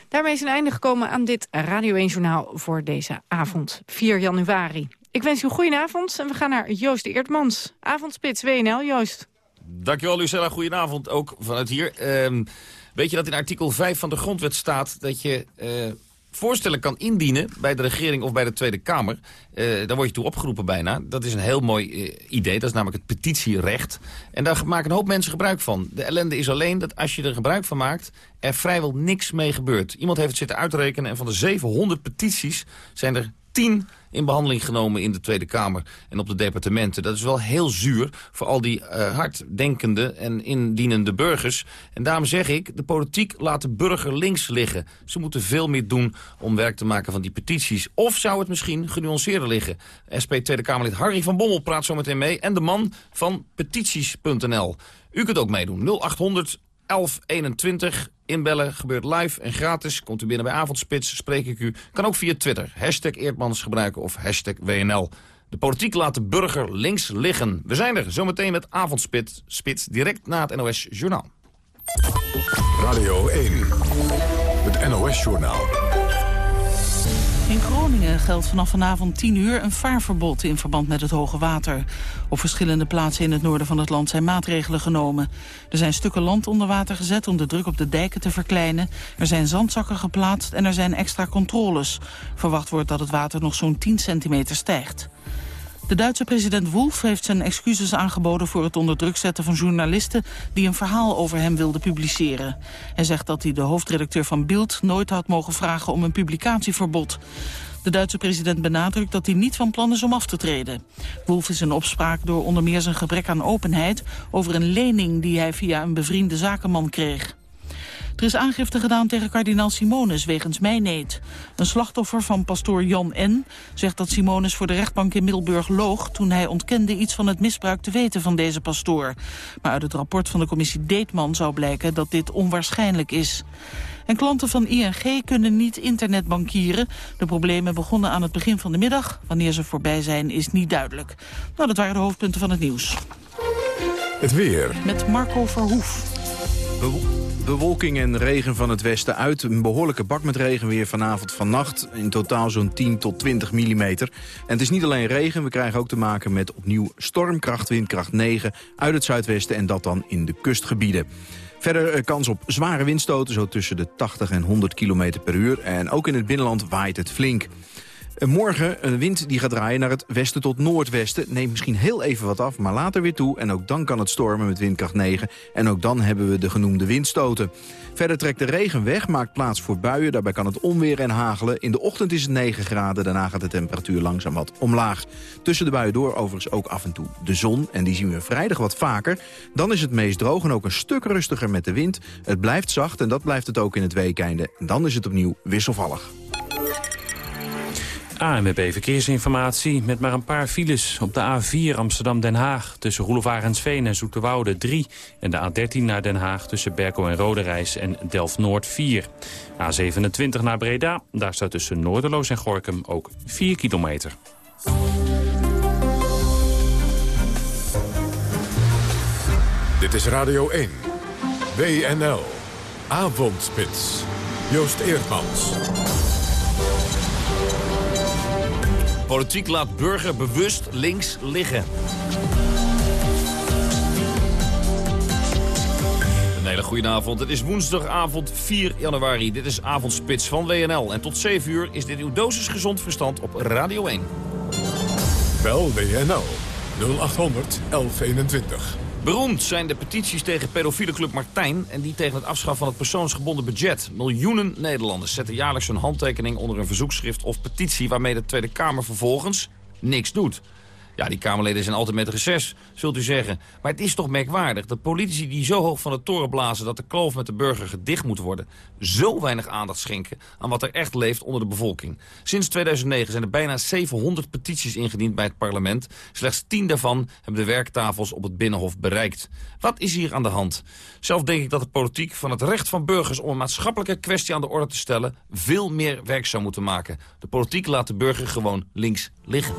Daarmee is een einde gekomen aan dit Radio 1 Journaal voor deze avond, 4 januari. Ik wens u een goede avond en we gaan naar Joost Eertmans. Avondspits WNL, Joost. Dankjewel Lucella, goedenavond ook vanuit hier. Um, weet je dat in artikel 5 van de grondwet staat dat je... Uh, voorstellen kan indienen bij de regering of bij de Tweede Kamer... Uh, daar word je toe opgeroepen bijna. Dat is een heel mooi uh, idee. Dat is namelijk het petitierecht. En daar maken een hoop mensen gebruik van. De ellende is alleen dat als je er gebruik van maakt... er vrijwel niks mee gebeurt. Iemand heeft het zitten uitrekenen en van de 700 petities zijn er 10 in behandeling genomen in de Tweede Kamer en op de departementen. Dat is wel heel zuur voor al die uh, harddenkende en indienende burgers. En daarom zeg ik, de politiek laat de burger links liggen. Ze moeten veel meer doen om werk te maken van die petities. Of zou het misschien genuanceerder liggen? SP Tweede Kamerlid Harry van Bommel praat zo meteen mee. En de man van petities.nl. U kunt ook meedoen. 0800 1121 Inbellen gebeurt live en gratis. Komt u binnen bij Avondspits, spreek ik u. Kan ook via Twitter. Hashtag Eerdmans gebruiken of hashtag WNL. De politiek laat de burger links liggen. We zijn er zometeen met Avondspits, spits, direct na het NOS Journaal. Radio 1, het NOS Journaal. Geldt vanaf vanavond 10 uur een vaarverbod in verband met het hoge water. Op verschillende plaatsen in het noorden van het land zijn maatregelen genomen. Er zijn stukken land onder water gezet om de druk op de dijken te verkleinen. Er zijn zandzakken geplaatst en er zijn extra controles. Verwacht wordt dat het water nog zo'n 10 centimeter stijgt. De Duitse president Wolf heeft zijn excuses aangeboden voor het onder druk zetten van journalisten die een verhaal over hem wilden publiceren. Hij zegt dat hij de hoofdredacteur van Bild nooit had mogen vragen om een publicatieverbod. De Duitse president benadrukt dat hij niet van plan is om af te treden. Wolf is in opspraak door onder meer zijn gebrek aan openheid over een lening die hij via een bevriende zakenman kreeg. Er is aangifte gedaan tegen kardinaal Simonis wegens mijneed. Een slachtoffer van pastoor Jan N. zegt dat Simonis voor de rechtbank in Middelburg loog... toen hij ontkende iets van het misbruik te weten van deze pastoor. Maar uit het rapport van de commissie Deetman zou blijken dat dit onwaarschijnlijk is. En klanten van ING kunnen niet internetbankieren. De problemen begonnen aan het begin van de middag. Wanneer ze voorbij zijn is niet duidelijk. Nou, dat waren de hoofdpunten van het nieuws. Het weer. Met Marco Verhoef. Bewolking en regen van het westen uit. Een behoorlijke bak met regen weer vanavond vannacht. In totaal zo'n 10 tot 20 millimeter. En het is niet alleen regen, we krijgen ook te maken met opnieuw stormkracht, windkracht 9... uit het zuidwesten en dat dan in de kustgebieden. Verder eh, kans op zware windstoten, zo tussen de 80 en 100 km per uur. En ook in het binnenland waait het flink. Morgen een wind die gaat draaien naar het westen tot noordwesten. Neemt misschien heel even wat af, maar later weer toe. En ook dan kan het stormen met windkracht 9. En ook dan hebben we de genoemde windstoten. Verder trekt de regen weg, maakt plaats voor buien. Daarbij kan het onweer en hagelen. In de ochtend is het 9 graden, daarna gaat de temperatuur langzaam wat omlaag. Tussen de buien door overigens ook af en toe de zon. En die zien we vrijdag wat vaker. Dan is het meest droog en ook een stuk rustiger met de wind. Het blijft zacht en dat blijft het ook in het weekeinde. En dan is het opnieuw wisselvallig. ANWB Verkeersinformatie met maar een paar files. Op de A4 Amsterdam-Den Haag tussen Roelof en Zoeterwoude 3. En de A13 naar Den Haag tussen Berkel en Roderijs en Delft-Noord 4. A27 naar Breda, daar staat tussen Noorderloos en Gorkum ook 4 kilometer. Dit is Radio 1. WNL. Avondspits. Joost Eerdmans. Politiek laat burger bewust links liggen. Een hele goede avond. Het is woensdagavond 4 januari. Dit is Avondspits van WNL. En tot 7 uur is dit uw dosis gezond verstand op Radio 1. Bel WNL 0800 1121. Beroemd zijn de petities tegen pedofiele club Martijn... en die tegen het afschaffen van het persoonsgebonden budget. Miljoenen Nederlanders zetten jaarlijks hun handtekening onder een verzoekschrift of petitie... waarmee de Tweede Kamer vervolgens niks doet. Ja, die Kamerleden zijn altijd met reces, zult u zeggen. Maar het is toch merkwaardig dat politici die zo hoog van de toren blazen... dat de kloof met de burger gedicht moet worden... zo weinig aandacht schenken aan wat er echt leeft onder de bevolking. Sinds 2009 zijn er bijna 700 petities ingediend bij het parlement. Slechts 10 daarvan hebben de werktafels op het Binnenhof bereikt. Wat is hier aan de hand? Zelf denk ik dat de politiek van het recht van burgers... om een maatschappelijke kwestie aan de orde te stellen... veel meer werk zou moeten maken. De politiek laat de burger gewoon links liggen.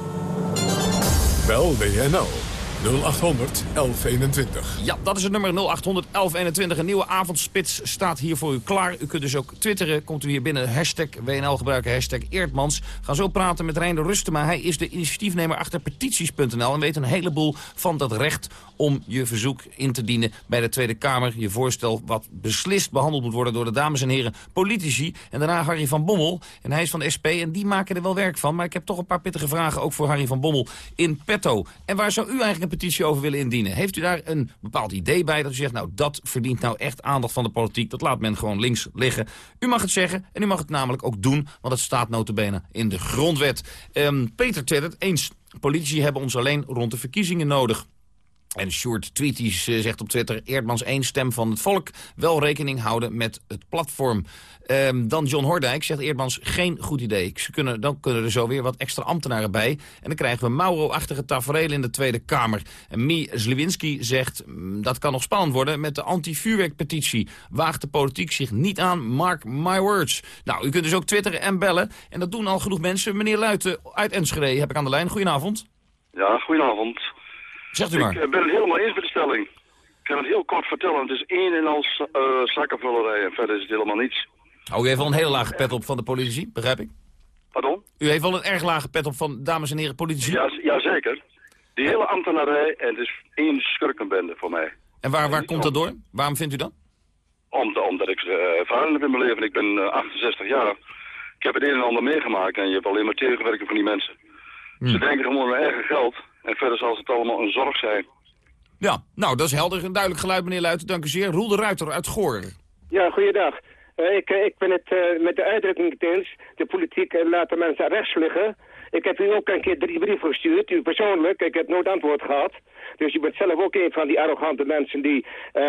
Bel WNL 0800 1121. Ja, dat is het nummer 0800 1121. Een nieuwe avondspits staat hier voor u klaar. U kunt dus ook twitteren. Komt u hier binnen. Hashtag WNL gebruiken. Hashtag Eerdmans. We gaan zo praten met Rijn de Rustema. Hij is de initiatiefnemer achter petities.nl. En weet een heleboel van dat recht om je verzoek in te dienen bij de Tweede Kamer. Je voorstel wat beslist behandeld moet worden door de dames en heren politici. En daarna Harry van Bommel. En hij is van de SP en die maken er wel werk van. Maar ik heb toch een paar pittige vragen ook voor Harry van Bommel in petto. En waar zou u eigenlijk een petitie over willen indienen? Heeft u daar een bepaald idee bij dat u zegt... nou, dat verdient nou echt aandacht van de politiek. Dat laat men gewoon links liggen. U mag het zeggen en u mag het namelijk ook doen... want het staat notabene in de grondwet. Um, Peter twittert eens... Politici hebben ons alleen rond de verkiezingen nodig. En Sjoerd Tweeties uh, zegt op Twitter... Eerdmans één stem van het volk. Wel rekening houden met het platform. Um, dan John Hordijk zegt Eerdmans geen goed idee. Ze kunnen, dan kunnen er zo weer wat extra ambtenaren bij. En dan krijgen we Mauro-achtige tafereel in de Tweede Kamer. En Mie Zliwinski zegt mm, dat kan nog spannend worden met de anti-vuurwerkpetitie. Waagt de politiek zich niet aan, mark my words. Nou, u kunt dus ook twitteren en bellen. En dat doen al genoeg mensen. Meneer Luiten uit Enschede heb ik aan de lijn. Goedenavond. Ja, goedenavond. Zegt u maar. Ik ben het helemaal eens met de stelling. Ik kan het heel kort vertellen. Het is één en al uh, zakkenvullerij en verder is het helemaal niets. Oh, u heeft wel een hele lage pet op van de politici, begrijp ik? Pardon? U heeft wel een erg lage pet op van dames en heren politici? Ja, ja zeker. Die hele ambtenarij, en het is één schurkenbende voor mij. En waar, waar komt dat door? Waarom vindt u dat? Om, omdat ik uh, ervaring heb in mijn leven. Ik ben uh, 68 jaar. Ik heb het een en ander meegemaakt en je hebt alleen maar tegenwerken van die mensen. Hmm. Ze denken gewoon aan eigen geld. En verder zal het allemaal een zorg zijn. Ja, nou, dat is helder en duidelijk geluid, meneer Luiten. Dank u zeer. Roel de Ruiter uit Goor. Ja, goeiedag. Uh, ik, ik ben het uh, met de uitdrukking eens. De politiek uh, laat de mensen rechts liggen. Ik heb u ook een keer drie brieven gestuurd, u persoonlijk. Ik heb nooit antwoord gehad. Dus je bent zelf ook een van die arrogante mensen die uh, uh,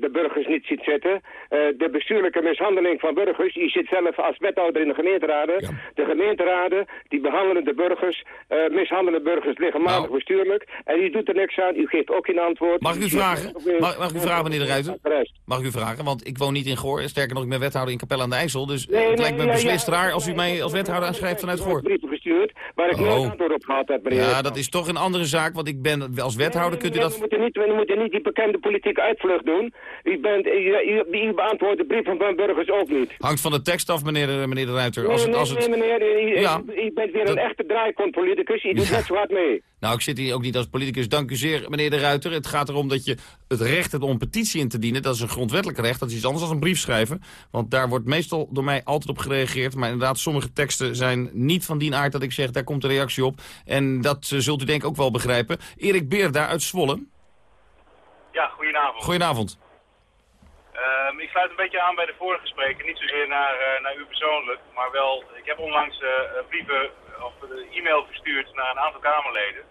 de burgers niet ziet zitten. Uh, de bestuurlijke mishandeling van burgers, je zit zelf als wethouder in de gemeenteraden. Ja. De gemeenteraden, die behandelen de burgers, mishandelen burgers lichtmatig nou. bestuurlijk. En u doet er niks aan, u geeft ook geen antwoord. Mag ik u vragen? Mag, mag ik u vragen, meneer de Ruiter? Mag ik u vragen? Want ik woon niet in Goor. Sterker nog, ik ben wethouder in Capelle aan de IJssel. Dus nee, het lijkt me beslist ja, raar als u mij als wethouder aanschrijft vanuit Goor. brieven gestuurd, waar ik oh. nooit antwoord op gehad heb, meneer. Ja, dat is toch een andere zaak, want ik ben als wethouder kunt u dat... We moeten, niet, we moeten niet die bekende politieke uitvlucht doen. U, bent, u, u, u beantwoordt de brieven van burgers ook niet. Hangt van de tekst af, meneer, meneer de Ruiter. Nee, als het, als het... nee, meneer, u, ja. u bent weer een echte draaikonpoliticus. U doet net zo hard mee. Nou, ik zit hier ook niet als politicus. Dank u zeer, meneer de Ruiter. Het gaat erom dat je het recht hebt om petitie in te dienen. Dat is een grondwettelijk recht. Dat is iets anders dan een brief schrijven. Want daar wordt meestal door mij altijd op gereageerd. Maar inderdaad, sommige teksten zijn niet van die aard dat ik zeg... daar komt een reactie op. En dat uh, zult u denk ik ook wel begrijpen. Erik Beer daar uit Zwolle. Ja, goedenavond. Goedenavond. Uh, ik sluit een beetje aan bij de vorige spreker. Niet zozeer naar, uh, naar u persoonlijk, maar wel... Ik heb onlangs uh, brieven of e-mail verstuurd naar een aantal Kamerleden.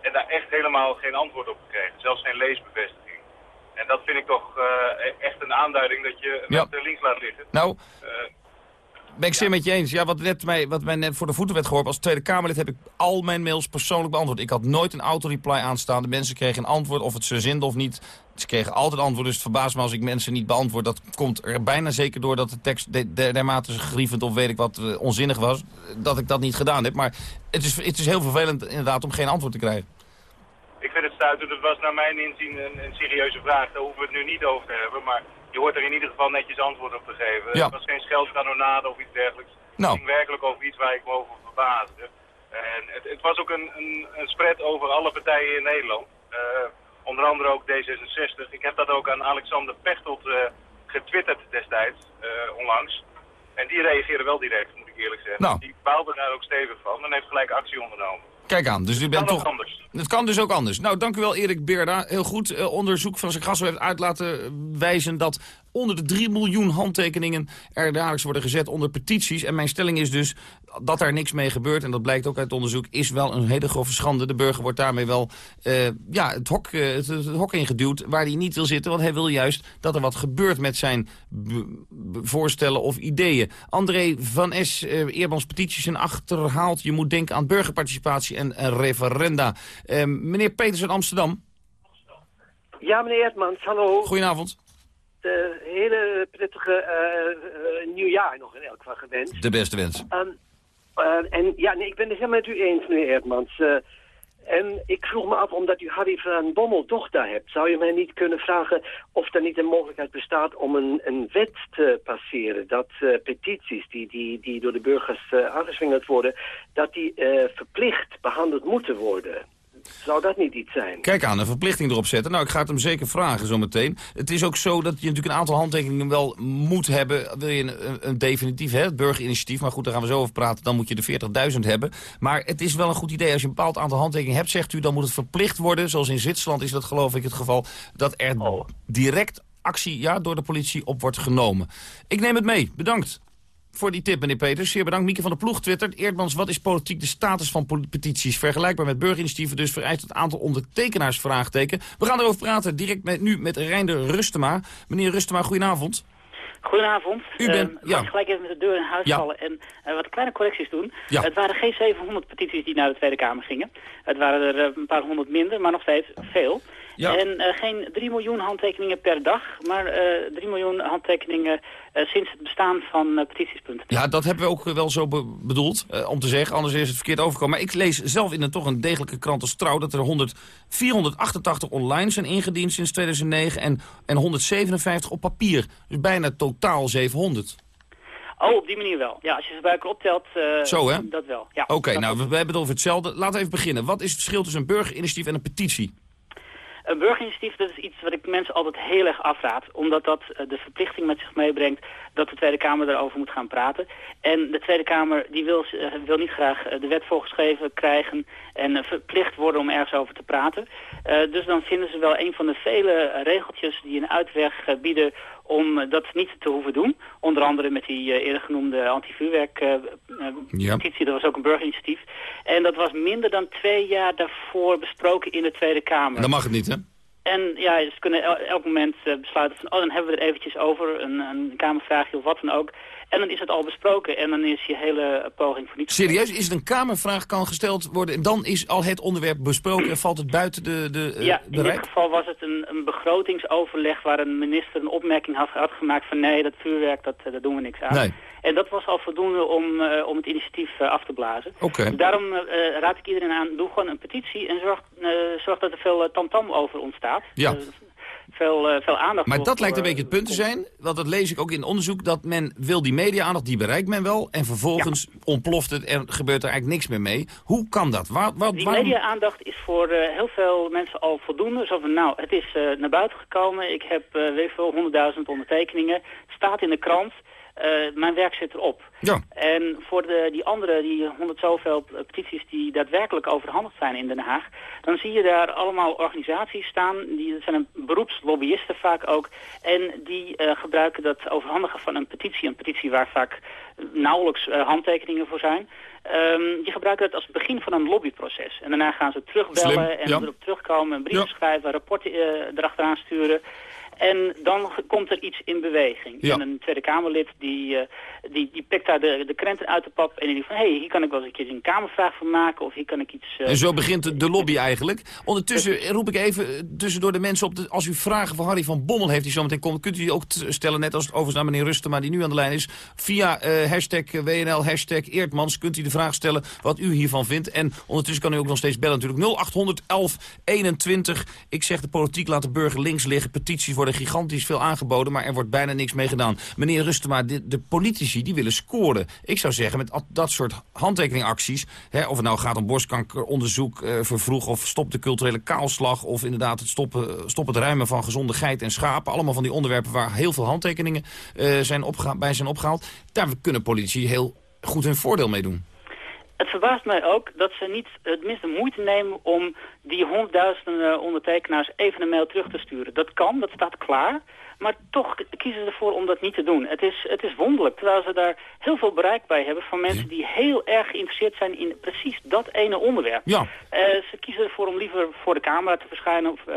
En daar echt helemaal geen antwoord op gekregen. Zelfs geen leesbevestiging. En dat vind ik toch echt een aanduiding dat je ja. met links laat liggen. Nou... Ben ik zeer met je eens. Ja, wat, net mij, wat mij net voor de voeten werd gehoord, als Tweede Kamerlid heb ik al mijn mails persoonlijk beantwoord. Ik had nooit een auto-reply aanstaan. De mensen kregen een antwoord of het ze zinde of niet. Ze kregen altijd antwoord, dus het verbaast me als ik mensen niet beantwoord. Dat komt er bijna zeker door dat de tekst de, de, dermate grievend of weet ik wat uh, onzinnig was. Dat ik dat niet gedaan heb. Maar het is, het is heel vervelend inderdaad om geen antwoord te krijgen. Ik vind het stuitend. Het was naar mijn inzien een, een serieuze vraag. Daar hoeven we het nu niet over te hebben. Maar je hoort er in ieder geval netjes antwoord op te geven. Ja. Het was geen scheldkanonade of iets dergelijks. Nou. Het ging werkelijk over iets waar ik me over verbaasde. En het, het was ook een, een, een, spread over alle partijen in Nederland. Uh, onder andere ook D66. Ik heb dat ook aan Alexander Pechtold uh, getwitterd destijds, uh, onlangs. En die reageerde wel direct, moet ik eerlijk zeggen. Nou. Die baalde daar ook stevig van en heeft gelijk actie ondernomen. Kijk aan, dus u bent toch... anders. Het kan dus ook anders. Nou, dank u wel Erik Beerda. Heel goed. Uh, onderzoek van zijn Grasso heeft uit laten wijzen dat onder de 3 miljoen handtekeningen er dagelijks worden gezet onder petities. En mijn stelling is dus dat daar niks mee gebeurt, en dat blijkt ook uit het onderzoek, is wel een hele grove schande. De burger wordt daarmee wel uh, ja, het, hok, uh, het, het, hok ingeduwd waar hij niet wil zitten. Want hij wil juist dat er wat gebeurt met zijn voorstellen of ideeën. André van S. Uh, Eerbans petities zijn achterhaald. Je moet denken aan burgerparticipatie en referenda. meneer Peters uit Amsterdam. Ja, meneer Edmans, hallo. Goedenavond hele prettige uh, uh, nieuwjaar nog in elk geval gewenst. De beste wens. Um, en ja, nee, ik ben het helemaal met u eens, meneer Erdmans. En ik vroeg me af, omdat u Harry van Bommel toch daar hebt... zou je mij niet kunnen vragen of er niet een mogelijkheid bestaat... om een, een wet te passeren dat uh, petities die, die, die door de burgers uh, aangeswingeld worden... dat die uh, verplicht behandeld moeten worden. Zou dat niet iets zijn? Kijk aan, een verplichting erop zetten. Nou, ik ga het hem zeker vragen zometeen. Het is ook zo dat je natuurlijk een aantal handtekeningen wel moet hebben. Wil je een, een definitief hè, burgerinitiatief, maar goed, daar gaan we zo over praten. Dan moet je de 40.000 hebben. Maar het is wel een goed idee. Als je een bepaald aantal handtekeningen hebt, zegt u, dan moet het verplicht worden. Zoals in Zwitserland is dat geloof ik het geval. Dat er direct actie ja, door de politie op wordt genomen. Ik neem het mee. Bedankt voor die tip, meneer Peters. Zeer bedankt. Mieke van der Ploeg twittert. Eerdmans, wat is politiek de status van petities? Vergelijkbaar met burgerinitiatieven, dus vereist het aantal ondertekenaars vraagteken. We gaan erover praten, direct met, nu met Reinder Rustema. Meneer Rustema, goedenavond. Goedenavond. U bent, uh, ja. gelijk even met de deur in huis ja. vallen en uh, wat kleine correcties doen. Ja. Het waren geen 700 petities die naar de Tweede Kamer gingen. Het waren er uh, een paar honderd minder, maar nog steeds veel. Ja. En uh, geen 3 miljoen handtekeningen per dag, maar uh, 3 miljoen handtekeningen uh, sinds het bestaan van petities.nl. Ja, dat hebben we ook wel zo be bedoeld, om te zeggen. Anders is het verkeerd overgekomen. Maar ik lees zelf in een toch een degelijke krant als Trouw... dat er 100, 488 online zijn ingediend sinds 2009 en, en 157 op papier. Dus bijna totaal 700. Oh, op die manier wel. Ja, als je ze bij elkaar optelt, uh, Zo, hè? dat wel. Ja, Oké, okay, nou, we, we hebben het over hetzelfde. Laten we even beginnen. Wat is het verschil tussen een burgerinitiatief en een petitie? Een burgerinitiatief dat is iets wat ik mensen altijd heel erg afraad. Omdat dat de verplichting met zich meebrengt dat de Tweede Kamer daarover moet gaan praten. En de Tweede Kamer die wil, uh, wil niet graag de wet volgeschreven krijgen en verplicht worden om ergens over te praten. Dus dan vinden ze wel een van de vele regeltjes die een uitweg bieden om dat niet te hoeven doen. Onder andere met die eerder genoemde anti-vuurwerk-petitie. ja. Dat was ook een burgerinitiatief. En dat was minder dan twee jaar daarvoor besproken in de Tweede Kamer. En dan mag het niet, hè? En ja, ze kunnen el elk moment besluiten van, oh, dan hebben we er eventjes over, een, een kamervraagje of wat dan ook. En dan is het al besproken en dan is je hele poging voor niets. Serieus, is het een kamervraag kan gesteld worden en dan is al het onderwerp besproken en valt het buiten de, de uh, Ja, in bereik? dit geval was het een, een begrotingsoverleg waar een minister een opmerking had, had gemaakt van nee, dat vuurwerk, dat, uh, daar doen we niks aan. Nee. En dat was al voldoende om, uh, om het initiatief uh, af te blazen. Okay. Daarom uh, raad ik iedereen aan, doe gewoon een petitie en zorg, zorg dat er veel tamtam -tam over ontstaat. Ja. Veel, veel aandacht Maar voor, dat lijkt een beetje het punt te zijn, want dat lees ik ook in onderzoek, dat men wil die media-aandacht, die bereikt men wel, en vervolgens ja. ontploft het en gebeurt er eigenlijk niks meer mee. Hoe kan dat? Waar, wat, die waarom... media-aandacht is voor heel veel mensen al voldoende. Zo van, nou, het is naar buiten gekomen, ik heb, weet veel, honderdduizend ondertekeningen, het staat in de krant... Uh, mijn werk zit erop. Ja. En voor de, die andere, die honderd zoveel petities die daadwerkelijk overhandigd zijn in Den Haag... dan zie je daar allemaal organisaties staan, die zijn een beroepslobbyisten vaak ook... en die uh, gebruiken dat overhandigen van een petitie, een petitie waar vaak nauwelijks uh, handtekeningen voor zijn... Um, die gebruiken dat als het begin van een lobbyproces. En daarna gaan ze terugbellen Slim, en ja. erop terugkomen, Ja. schrijven, rapporten erachteraan sturen... En dan komt er iets in beweging. Ja. En een Tweede Kamerlid die, uh, die, die pikt daar de, de krenten uit de pap en die denkt van... hé, hey, hier kan ik wel eens een keer een kamervraag van maken of hier kan ik iets... Uh, En zo begint de- lobby eigenlijk. Ondertussen roep ik even eh, tussendoor de mensen op... De, als u vragen voor Harry van Bommel heeft die zometeen komt... kunt u die ook stellen, net als het overigens naar meneer Rustema... die nu aan de lijn is. Via eh, hashtag WNL, hashtag Eertmans kunt u de vraag stellen... wat u hiervan vindt. En ondertussen kan u ook nog steeds bellen natuurlijk. 0800 1121. Ik zeg de politiek laat de burger links liggen. Petities worden gigantisch veel aangeboden... maar er wordt bijna niks mee gedaan. Meneer Rustema, de, de politici die willen scoren. Ik zou zeggen, met dat soort handtekeningacties... Hè, of het nou gaat om borstkankeronderzoek eh, vervroeg... of stop de culturele kaalslag... of inderdaad het stoppen, stop het ruimen van gezonde geit en schapen. Allemaal van die onderwerpen waar heel veel handtekeningen eh, zijn bij zijn opgehaald. Daar kunnen politici heel goed hun voordeel mee doen. Het verbaast mij ook dat ze niet het minste moeite nemen om die honderdduizenden ondertekenaars even een mail terug te sturen. Dat kan, dat staat klaar. Maar toch kiezen ze ervoor om dat niet te doen. Het is, het is wonderlijk, terwijl ze daar heel veel bereik bij hebben... van mensen die heel erg geïnteresseerd zijn in precies dat ene onderwerp. Ja. Eh, ze kiezen ervoor om liever voor de camera te verschijnen of eh,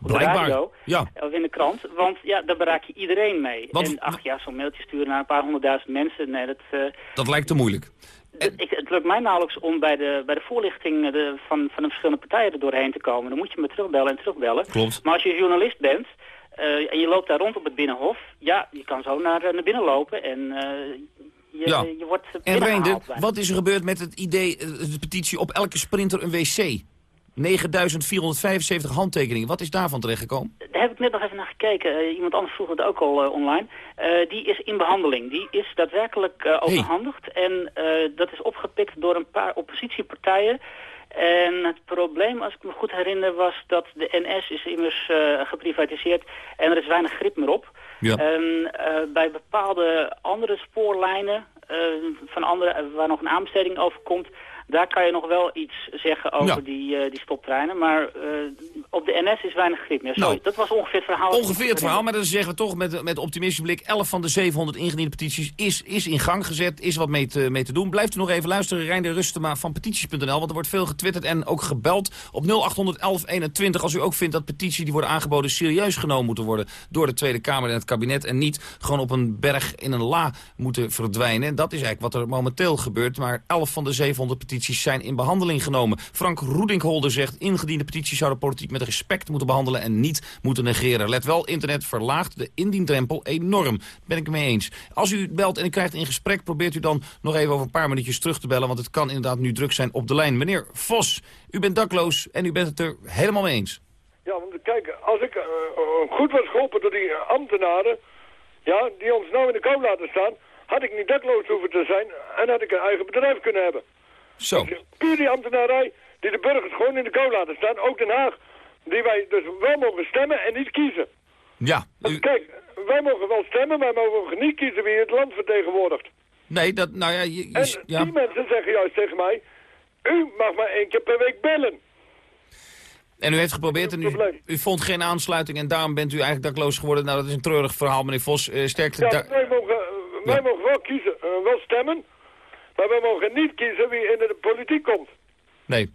op de radio ja. of in de krant. Want ja, daar bereik je iedereen mee. Want- en ach ja, zo'n mailtje sturen naar een paar honderdduizend mensen... Nee, dat, eh, Dat lijkt te moeilijk. Ik, het lukt mij nauwelijks om bij de, bij de voorlichting eh, de, van, van de verschillende partijen er doorheen te komen. Dan moet je me terugbellen en terugbellen. Klopt. Maar als je journalist bent eh, en je loopt daar rond op het Binnenhof... ja, je kan zo naar, eh, naar binnen lopen en eh, je, Ja. je wordt En bijna. wat is er gebeurd met het idee, de petitie op elke sprinter een wc? 9475 handtekeningen. Wat is daarvan terechtgekomen? Daar heb ik net nog even naar gekeken. Eh, iemand anders vroeg het ook al eh, online. Eh, die is in behandeling. Die is daadwerkelijk overhandigd. En dat is opgepikt door een paar oppositiepartijen. En het probleem, als ik me goed herinner, was dat de NS is immers geprivatiseerd en er is weinig grip meer op. Ja. En bij bepaalde andere spoorlijnen, van andere, waar nog een aanbesteding over komt, daar kan je nog wel iets zeggen over die, uh, die stoptreinen. Maar uh, op de NS is weinig grip meer. Sorry, nou, dat was ongeveer het verhaal. Ongeveer het verhaal, maar dan zeggen we toch met, met optimistische blik... 11 van de 700 ingediende petities is, is in gang gezet, is wat mee te, mee te doen. Blijft u nog even luisteren, Reinder Rustema van petities.nl... want er wordt veel getwitterd en ook gebeld op 081121... als u ook vindt dat petities die worden aangeboden serieus genomen moeten worden... door de Tweede Kamer en het kabinet... en niet gewoon op een berg in een la moeten verdwijnen. En dat is eigenlijk wat er momenteel gebeurt. Maar 11 van de 700 petities zijn in behandeling genomen. Frank Roedinkholder zegt, ingediende petities zouden politiek met respect moeten behandelen en niet moeten negeren. Let wel, internet verlaagt de indiendrempel enorm. Ben ik mee eens. Als u belt en u krijgt in gesprek, probeert u dan nog even over een paar minuutjes terug te bellen, want het kan inderdaad nu druk zijn op de lijn. Meneer Vos, u bent dakloos en u bent het er helemaal mee eens. Ja, want kijk, als ik uh, goed was geholpen door die ambtenaren, ja, die ons nou in de kou laten staan, had ik niet dakloos hoeven te zijn en had ik een eigen bedrijf kunnen hebben. Zo. Puur die ambtenarij die de burgers gewoon in de kou laten staan. Ook Den Haag. Die wij dus wel mogen stemmen en niet kiezen. Ja. U... Kijk, wij mogen wel stemmen, maar we mogen niet kiezen wie het land vertegenwoordigt. Nee, dat, nou ja... Je, en ja. die mensen zeggen juist tegen mij... U mag maar één keer per week bellen. En u heeft geprobeerd en u, u, vond geen aansluiting en daarom bent u eigenlijk dakloos geworden. Nou, dat is een treurig verhaal, meneer Vos. Uh, sterkte ja, wij, mogen, wij mogen wel kiezen, uh, wel stemmen. Maar we mogen niet kiezen wie in de politiek komt. Nee.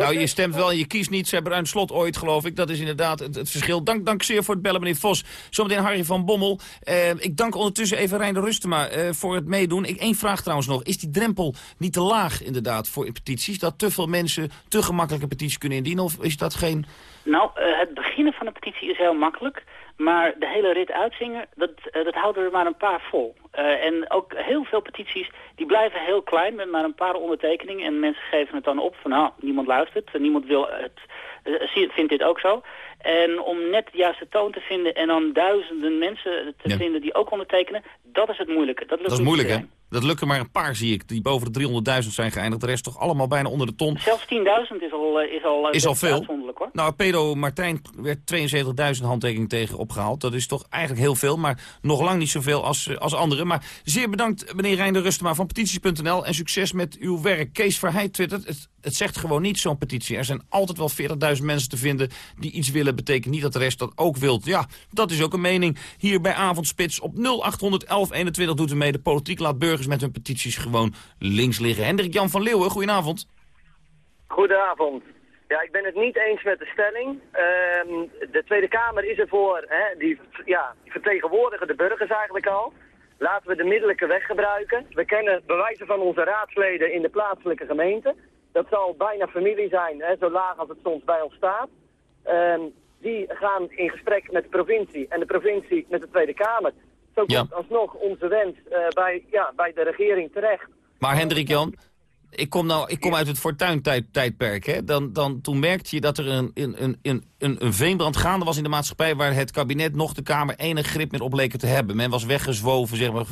Nou, je stemt wel en je kiest niet. Ze hebben een slot ooit, geloof ik. Dat is inderdaad het, het, verschil. Dank, dank zeer voor het bellen, meneer Vos. Zometeen Harry van Bommel. Uh, ik dank ondertussen even Rijn de Rustema uh, voor het meedoen. Ik, één vraag trouwens nog. Is die drempel niet te laag, inderdaad, voor petities? Dat te veel mensen te gemakkelijk een petitie kunnen indienen? Of is dat geen... Nou, uh, het beginnen van een petitie is heel makkelijk. Maar de hele rit uitzingen, dat, uh, dat houden er maar een paar vol. Uh, en ook heel veel petities, die blijven heel klein met maar een paar ondertekeningen. En mensen geven het dan op van, nou, niemand luistert, niemand wil het, vindt dit ook zo. En om net de juiste toon te vinden en dan duizenden mensen te vinden die ook ondertekenen, dat is het moeilijke. Dat, dat is moeilijk, hè? Dat lukken maar een paar, zie ik, die boven de 300.000 zijn geëindigd. De rest toch allemaal bijna onder de ton. Zelfs 10.000 is al, is al, is al veel. Hoor. Nou, Pedro Martijn werd 72.000 handtekeningen tegen opgehaald. Dat is toch eigenlijk heel veel, maar nog lang niet zoveel als, als anderen. Maar zeer bedankt, meneer Reinder Rustema van petities.nl. En succes met uw werk. Kees Verheid twittert, het, het zegt gewoon niet zo'n petitie. Er zijn altijd wel 40.000 mensen te vinden die iets willen. Betekent niet dat de rest dat ook wilt. Ja, dat is ook een mening. Hier bij Avondspits op 0800 1121 doet u mee. De politiek laat met hun petities gewoon links liggen. Hendrik Jan van Leeuwen, goedenavond. Goedenavond. Ja, ik ben het niet eens met de stelling. Uh, de Tweede Kamer is ervoor, hè, die, ja, vertegenwoordigen de burgers eigenlijk al. Laten we de middelijke weg gebruiken. We kennen bewijzen van onze raadsleden in de plaatselijke gemeente. Dat zal bijna familie zijn, hè, zo laag als het soms bij ons staat. Um, die gaan in gesprek met de provincie en de provincie met de Tweede Kamer. Zo komt alsnog onze wens uh, bij, ja, bij de regering terecht. Maar Hendrik Jan, ik kom, nou, ik kom uit het fortuintijdperk. Hè? Dan, dan, toen merkte je dat er een, een, een, een, een veenbrand gaande was in de maatschappij... waar het kabinet nog de Kamer enig grip meer op leken te hebben. Men was weggezwoven zeg maar,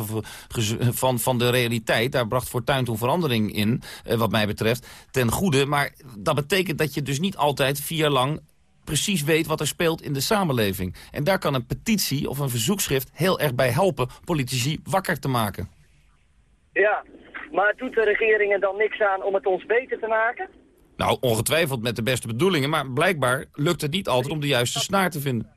van, van de realiteit. Daar bracht Fortuin toen verandering in, eh, wat mij betreft, ten goede. Maar dat betekent dat je dus niet altijd vier jaar lang precies weet wat er speelt in de samenleving. En daar kan een petitie of een verzoekschrift heel erg bij helpen... politici wakker te maken. Ja, maar doet de regering er dan niks aan om het ons beter te maken? Nou, ongetwijfeld met de beste bedoelingen, maar blijkbaar lukt het niet altijd om de juiste snaar te vinden.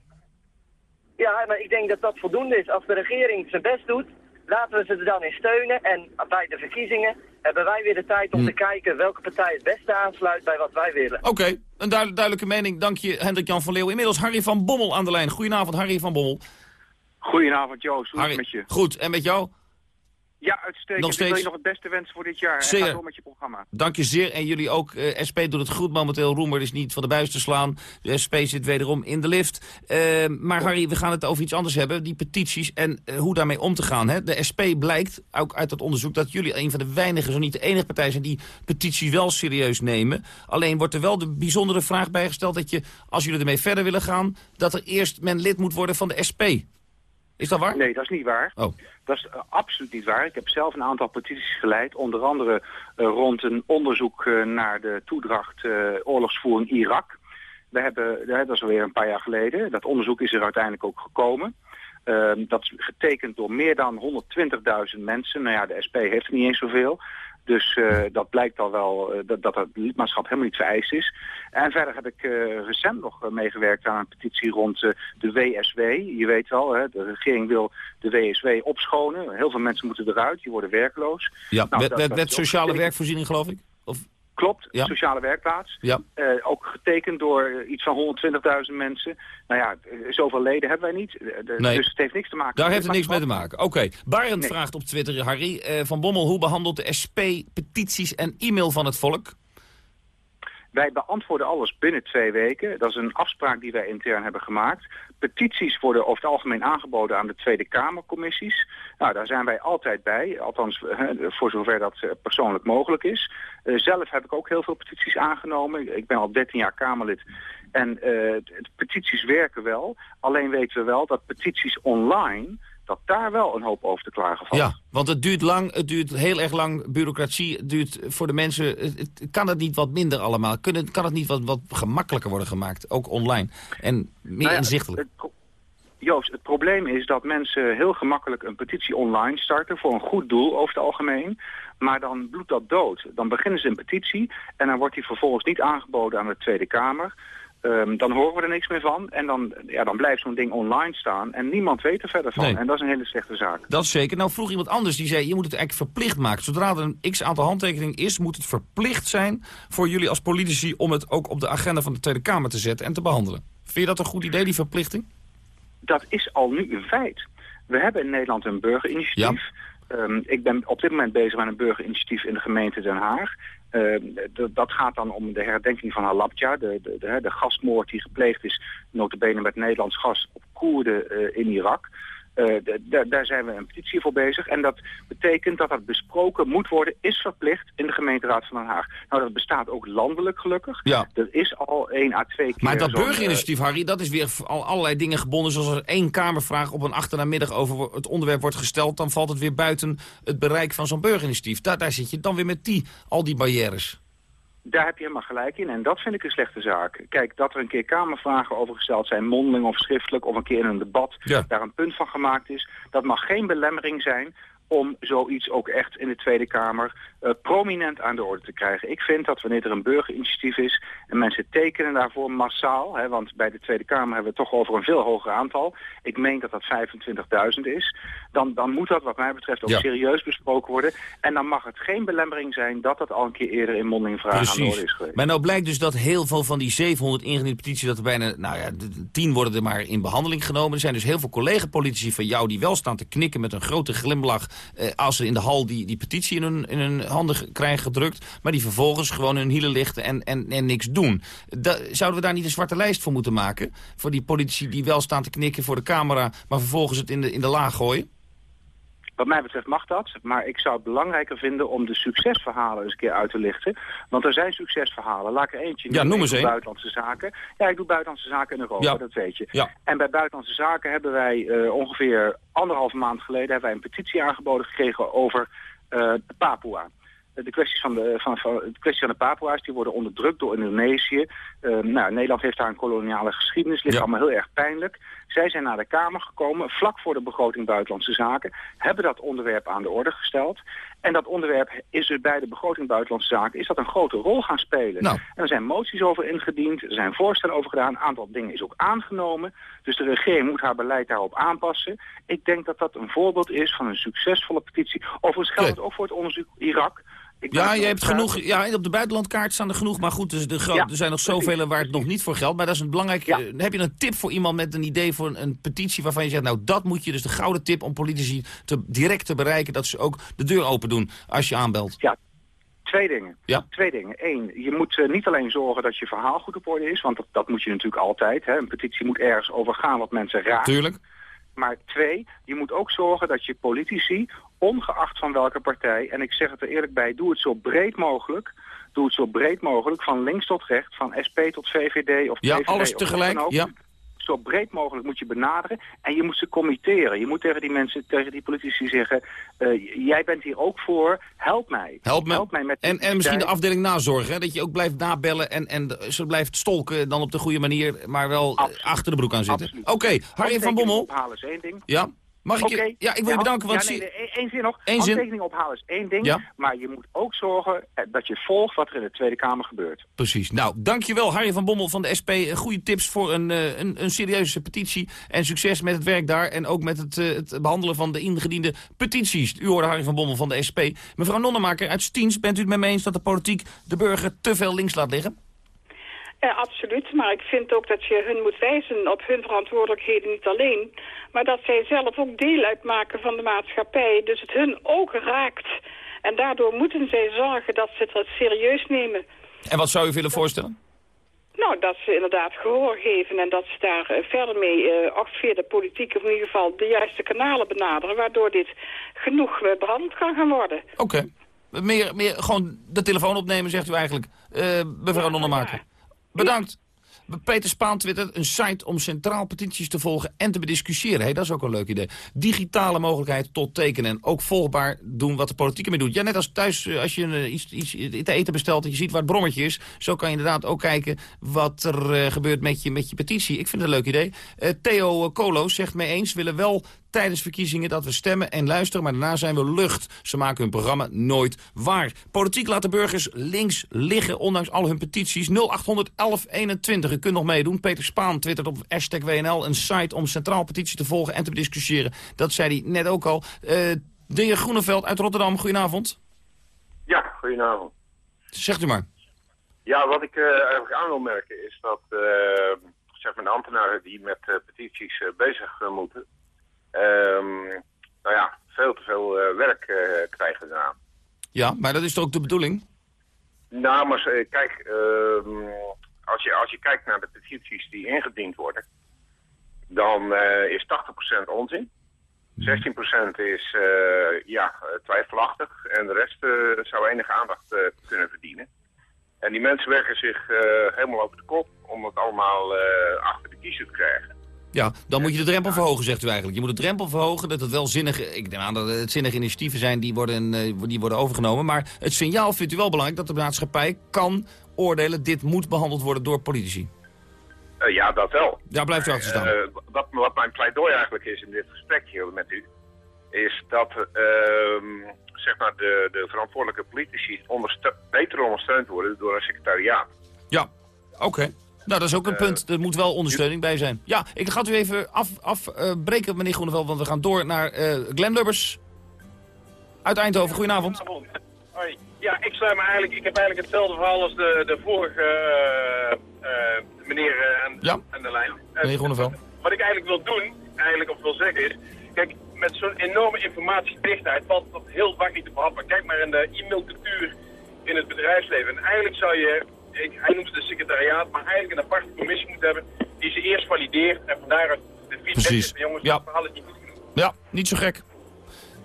Ja, maar ik denk dat dat voldoende is. Als de regering zijn best doet, laten we ze er dan in steunen. En bij de verkiezingen hebben wij weer de tijd om hm. te kijken welke partij het beste aansluit bij wat wij willen. Oké, een duidelijke mening. Dank je, Hendrik-Jan van Leeuw. Inmiddels Harry van Bommel aan de lijn. Goedenavond, Harry van Bommel. Goedenavond, Joost. Hoe Harry, met je? Goed, en met jou? Ja, uitstekend. Nog Ik wil steeds? je nog het beste wensen voor dit jaar. En Zeer. ga door met je programma. Dank je zeer. En jullie ook. Eh, SP doet het goed momenteel. Roemer is niet van de buis te slaan. De SP zit wederom in de lift. Eh, maar Harry, we gaan het over iets anders hebben. Die petities en eh, hoe daarmee om te gaan. Hè? De SP blijkt, ook uit dat onderzoek, dat jullie een van de weinige, zo niet de enige partij zijn die petities wel serieus nemen. Alleen wordt er wel de bijzondere vraag bijgesteld dat je, als jullie ermee verder willen gaan, dat er eerst men lid moet worden van de SP. Is dat waar? Nee, dat is niet waar. Oh. Dat is eh, absoluut niet waar. Ik heb zelf een aantal petities geleid. Onder andere eh, rond een onderzoek eh, naar de toedracht oorlogsvoering Irak. We hebben, dat is alweer een paar jaar geleden. Dat onderzoek is er uiteindelijk ook gekomen. Ehm, dat is getekend door meer dan 120.000 mensen. Nou ja, de SP heeft er niet eens zoveel. Dus eh, dat blijkt al wel eh, dat, dat het lidmaatschap helemaal niet vereist is. En verder heb ik eh, recent nog meegewerkt aan een petitie rond de WSW. Je weet wel, hè, de regering wil de WSW opschonen. Heel veel mensen moeten eruit, die worden werkloos. Ja, Nou, wet, dat- wet, dat wet is ook sociale werkvoorziening, geloof ik? Of, Klopt, Ja. sociale werkplaats. ja. Eh, ook getekend door eh, iets van 120.000 mensen. Nou ja, eh, zoveel leden hebben wij niet. De- Nee. Dus het heeft niks te maken Daar heeft het niks mee te maken. Oké. Barend Nee. vraagt op Twitter, Harry, van Bommel, hoe behandelt de SP petities en e-mail van het volk? Wij beantwoorden alles binnen twee weken. Dat is een afspraak die wij intern hebben gemaakt. Petities worden over het algemeen aangeboden aan de Tweede Kamercommissies. Nou, daar zijn wij altijd bij. Althans, eh, voor zover dat eh, persoonlijk mogelijk is. Eh, zelf heb ik ook heel veel petities aangenomen. Ik ben al 13 jaar Kamerlid. En petities werken wel. Alleen weten we wel dat petities online... dat daar wel een hoop over te klagen valt. Ja, want het duurt lang, het duurt heel erg lang, bureaucratie, het duurt voor de mensen... Het, het- kan het niet wat minder allemaal? Kunnen, kan het niet wat, wat gemakkelijker worden gemaakt, ook online? En meer Nou ja, inzichtelijk? het Joost, het probleem is dat mensen heel gemakkelijk een petitie online starten voor een goed doel over het algemeen. Maar dan bloedt dat dood. Dan beginnen ze een petitie en dan wordt die vervolgens niet aangeboden aan de Tweede Kamer. Ehm, dan horen we er niks meer van en dan, ja, dan blijft zo'n ding online staan en niemand weet er verder van. Nee. En dat is een hele slechte zaak. Dat is zeker. Nou vroeg iemand anders, die zei, je moet het eigenlijk verplicht maken. Zodra er een x-aantal handtekeningen is, moet het verplicht zijn voor jullie als politici... om het ook op de agenda van de Tweede Kamer te zetten en te behandelen. Vind je dat een goed idee, die verplichting? dat is al nu een feit. We hebben in Nederland een burgerinitiatief. Ehm, ik ben op dit moment bezig met een burgerinitiatief in de gemeente Den Haag. Ehm, dat gaat dan om de herdenking van Halabja, de, de, de, de gasmoord die gepleegd is, notabene met Nederlands gas op Koerden eh, in Irak. Eh, daar zijn we een petitie voor bezig. En dat betekent dat dat besproken moet worden, is verplicht in de gemeenteraad van Den Haag. Nou, dat bestaat ook landelijk gelukkig. Ja. Er is al één à twee keer Maar dat eh, burgerinitiatief, Harry, dat is weer al allerlei dingen gebonden. Zoals er één Kamervraag op een achtermiddag over het onderwerp wordt gesteld... dan valt het weer buiten het bereik van zo'n burgerinitiatief. Daar, daar zit je dan weer met die, al die barrières. Daar heb je helemaal gelijk in en dat vind ik een slechte zaak. Kijk, dat er een keer kamervragen over gesteld zijn, mondeling of schriftelijk... of een keer in een debat Ja. daar een punt van gemaakt is... dat mag geen belemmering zijn om zoiets ook echt in de Tweede Kamer eh, prominent aan de orde te krijgen. Ik vind dat wanneer er een burgerinitiatief is en mensen tekenen daarvoor massaal... Hè, want bij de Tweede Kamer hebben we het toch over een veel hoger aantal... ik meen dat dat 25.000 is... Dan, dan moet dat wat mij betreft ook Ja. serieus besproken worden. En dan mag het geen belemmering zijn dat dat al een keer eerder in mondeling vragen aan de orde is geweest. Maar nou blijkt dus dat heel veel van die 700 ingediende petities... dat er bijna, nou ja, de- de 10 worden er maar in behandeling genomen. Er zijn dus heel veel collega-politici van jou... die wel staan te knikken met een grote glimlach... Eh, als ze in de hal die, die petitie in hun, in hun handen ge- krijgen gedrukt... maar die vervolgens gewoon hun hielen lichten en, en, en niks doen. Zouden we daar niet een zwarte lijst voor moeten maken? Voor die politici die wel staan te knikken voor de camera... maar vervolgens het in de, in de laag gooien? Wat mij betreft mag dat, maar ik zou het belangrijker vinden om de succesverhalen eens een keer uit te lichten. Want er zijn succesverhalen. Laat ik er eentje Ja, noem eens één. buitenlandse zaken. Ja, ik doe buitenlandse zaken in Europa, Ja. dat weet je. Ja. En bij buitenlandse zaken hebben wij eh, ongeveer anderhalve maand geleden hebben wij een petitie aangeboden gekregen over eh, Papua. Eh, De kwesties van de, van, van, de kwestie van de Papua's die worden onderdrukt door Indonesië. Eh, nou, Nederland heeft daar een koloniale geschiedenis, ligt Ja. allemaal heel erg pijnlijk. Zij zijn naar de Kamer gekomen, vlak voor de begroting Buitenlandse Zaken, hebben dat onderwerp aan de orde gesteld. En dat onderwerp is dus bij de begroting Buitenlandse Zaken is dat een grote rol gaan spelen. Nou. En er zijn moties over ingediend, er zijn voorstellen over gedaan, een aantal dingen is ook aangenomen. Dus de regering moet haar beleid daarop aanpassen. Ik denk dat dat een voorbeeld is van een succesvolle petitie. Overigens geldt het ook voor het onderzoek Irak. Ja, je hebt genoeg. Ja, op de buitenlandkaart staan er genoeg. Maar goed, dus de Ja, er zijn nog zoveel waar het nog niet voor geldt. Maar dat is een belangrijk. eh, heb je een tip voor iemand met een idee voor een, een petitie waarvan je zegt, nou dat moet je dus de gouden tip om politici te, direct te bereiken dat ze ook de deur open doen als je aanbelt. Ja, twee dingen. Ja. Twee dingen. Eén, je moet eh, niet alleen zorgen dat je verhaal goed op orde is, want dat, dat moet je natuurlijk altijd. Hè. Een petitie moet ergens over gaan wat mensen raakt. Tuurlijk. Maar twee, je moet ook zorgen dat je politici, ongeacht van welke partij, en ik zeg het er eerlijk bij, doe het zo breed mogelijk. Doe het zo breed mogelijk, van links tot rechts, van SP tot VVD of Ja, PVV alles tegelijk, ook. ja. Zo breed mogelijk moet je benaderen en je moet ze committeren. Je moet tegen die mensen, tegen die politici zeggen, eh, jij bent hier ook voor, help mij. Help me. met en, en misschien de afdeling nazorg, hè? dat je ook blijft nabellen en, en ze blijft stolken dan op de goede manier, maar wel eh, achter de broek aan zitten. Oké, Harry van Bommel. is één ding. Ja, mag ik je? Ja, ik wil je bedanken, want Ja, nee, zie- nee, één- zin nog. Eén. Handtekening ophalen is één ding. Ja. Maar je moet ook zorgen eh, dat je volgt wat er in de Tweede Kamer gebeurt. Precies. Nou, dankjewel Harry van Bommel van de SP. Eh, Goede tips voor een, eh, een, een serieuze petitie. En succes met het werk daar. En ook met het, het behandelen van de ingediende petities. U hoorde Harry van Bommel van de SP. Mevrouw Nonnemaker uit Stiens, bent u het met me eens dat de politiek de burger te veel links laat liggen? Ja, absoluut. Maar ik vind ook dat je hun moet wijzen op hun verantwoordelijkheden niet alleen. Maar dat zij zelf ook deel uitmaken van de maatschappij. Dus het hun ook raakt. En daardoor moeten zij zorgen dat ze het serieus nemen. En wat zou u willen voorstellen? Nou, dat ze inderdaad gehoor geven en dat ze daar eh, verder mee, eh ook via de politiek, of in ieder geval de juiste kanalen benaderen, waardoor dit genoeg eh, behandeld kan gaan worden. Oké. Meer, meer gewoon de telefoon opnemen, zegt u eigenlijk. Eh mevrouw Nonnemaker. Bedankt. Peter Spaan twittert een site om centraal petities te volgen en te bediscussiëren. Hey, dat is ook een leuk idee. Digitale mogelijkheid tot tekenen en ook volgbaar doen wat de politiek ermee doet. Ja, net als thuis eh, als je eh, iets, iets te eten bestelt en je ziet waar het brommetje is. Zo kan je inderdaad ook kijken wat er eh, gebeurt met je, met je petitie. Ik vind het een leuk idee. Theo Kolo zegt mee eens, willen wel tijdens verkiezingen dat we stemmen en luisteren, maar daarna zijn we lucht. Ze maken hun programma nooit waar. Politiek laat de burgers links liggen, ondanks al hun petities. 0800 1121, u kunt nog meedoen. Peter Spaan twittert op hashtag WNL een site om centraal petitie te volgen en te bediscussiëren. Dat zei hij net ook al. Eh de heer Groeneveld uit Rotterdam, goedenavond. Ja, goedenavond. Zegt u maar. Ja, wat ik eh, eigenlijk aan wil merken is dat eh, zeg maar de ambtenaren die met petities bezig moeten, ehm, nou ja, veel te veel eh, werk eh, krijgen daaraan. Ja, maar dat is toch ook de bedoeling? Nou, maar eh, kijk, ehm, als, je, als je kijkt naar de petities die ingediend worden, dan is 80% onzin. 16% is eh, ja, twijfelachtig en de rest zou enige aandacht kunnen verdienen. En die mensen werken zich helemaal over de kop om het allemaal achter de kiezer te krijgen. Ja, dan moet je de drempel verhogen, zegt u eigenlijk. Je moet de drempel verhogen, dat het wel zinnige... Ik denk aan dat het zinnige initiatieven zijn die worden, eh, die worden overgenomen. Maar het signaal vindt u wel belangrijk dat de maatschappij kan oordelen... dit moet behandeld worden door politici. Eh, ja, dat wel. Ja, blijft u achter staan. Eh, wat, wat mijn pleidooi eigenlijk is in dit gesprek hier met u, is dat ehm, zeg maar de, de verantwoordelijke politici onderste- beter ondersteund worden door een secretariaat. Ja, oké. Nou, dat is ook een punt. Er moet wel ondersteuning bij zijn. Ja, ik ga het u even afbreken, af, eh, breken, meneer Groeneveld, want we gaan door naar eh Glenn Lubbers uit Eindhoven. Goedenavond. Hoi. Ja, ik sluit me eigenlijk, ik heb eigenlijk hetzelfde verhaal als de, de vorige eh, eh, meneer eh, aan, Ja. aan de lijn. Eh, Meneer Groeneveld. wat ik eigenlijk wil doen, eigenlijk of wil zeggen is, kijk, met zo'n enorme informatiedichtheid valt dat heel vaak niet te behappen. Kijk maar in de e-mailcultuur in het bedrijfsleven. En eigenlijk zou je, ik, hij noemt het een secretariaat, maar eigenlijk een aparte commissie moeten hebben die ze eerst valideert en van daaruit de feedback Precies. is van jongens, Ja. dat verhaal is niet goed genoeg. Ja, niet zo gek.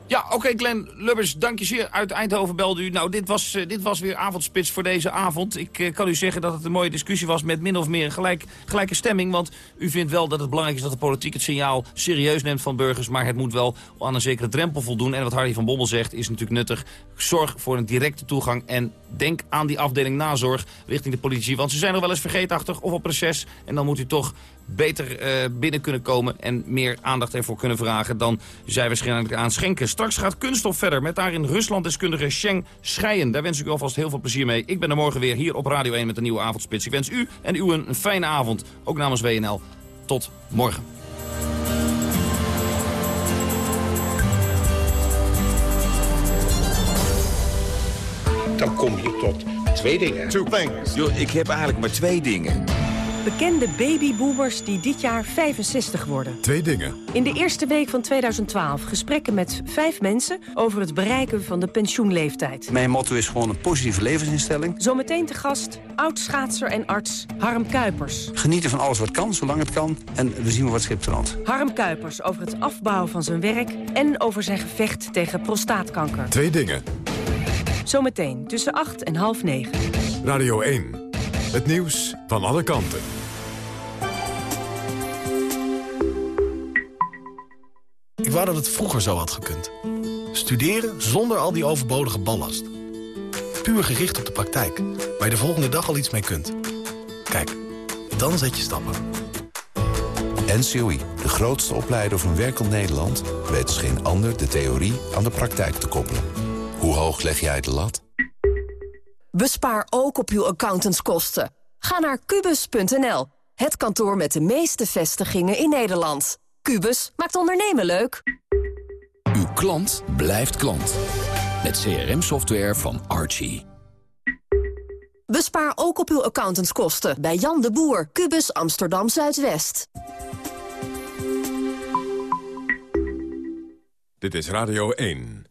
Ja, oké, Glenn Lubbers, dank je zeer. Uit Eindhoven belde u. Nou, dit was, eh, dit was weer avondspits voor deze avond. Ik eh, kan u zeggen dat het een mooie discussie was met min of meer gelijk, gelijke stemming. Want u vindt wel dat het belangrijk is dat de politiek het signaal serieus neemt van burgers. Maar het moet wel aan een zekere drempel voldoen. En wat Harry van Bommel zegt is natuurlijk nuttig. Zorg voor een directe toegang en denk aan die afdeling nazorg richting de politici. Want ze zijn nog wel eens vergeetachtig of op reces. En dan moet u toch beter eh, binnen kunnen komen en meer aandacht ervoor kunnen vragen dan zij waarschijnlijk aan schenken. Straks gaat Kunststof verder met daarin Ruslanddeskundige Sheng Schijen. Daar wens ik u alvast heel veel plezier mee. Ik ben er morgen weer hier op Radio 1 met een nieuwe avondspits. Ik wens u en u een, een fijne avond, ook namens WNL. Tot morgen. dan kom je tot twee dingen. Two things. Yo, ik heb eigenlijk maar twee dingen. Bekende babyboomers die dit jaar 65 worden. Twee dingen. In de eerste week van 2012 gesprekken met vijf mensen... over het bereiken van de pensioenleeftijd. Mijn motto is gewoon een positieve levensinstelling. Zometeen te gast, oud-schaatser en arts Harm Kuipers. Genieten van alles wat kan, zolang het kan. En we zien wat schip. Harm Kuipers over het afbouwen van zijn werk... en over zijn gevecht tegen prostaatkanker. Twee dingen. Zometeen tussen 8 en half 9. Radio 1. Het nieuws van alle kanten. Ik wou dat het vroeger zo had gekund. Studeren zonder al die overbodige ballast. Puur gericht op de praktijk, waar je de volgende dag al iets mee kunt. Kijk, dan zet je stappen. NCOI, de grootste opleider van werkend Nederland... weet als geen ander de theorie aan de praktijk te koppelen. Hoe hoog leg jij de lat? Bespaar ook op uw accountantskosten. Ga naar kubus.nl, het kantoor met de meeste vestigingen in Nederland. Kubus maakt ondernemen leuk. Uw klant blijft klant. Met CRM-software van Archie. Bespaar ook op uw accountantskosten bij Jan de Boer, Kubus Amsterdam Zuidwest. Dit is Radio 1.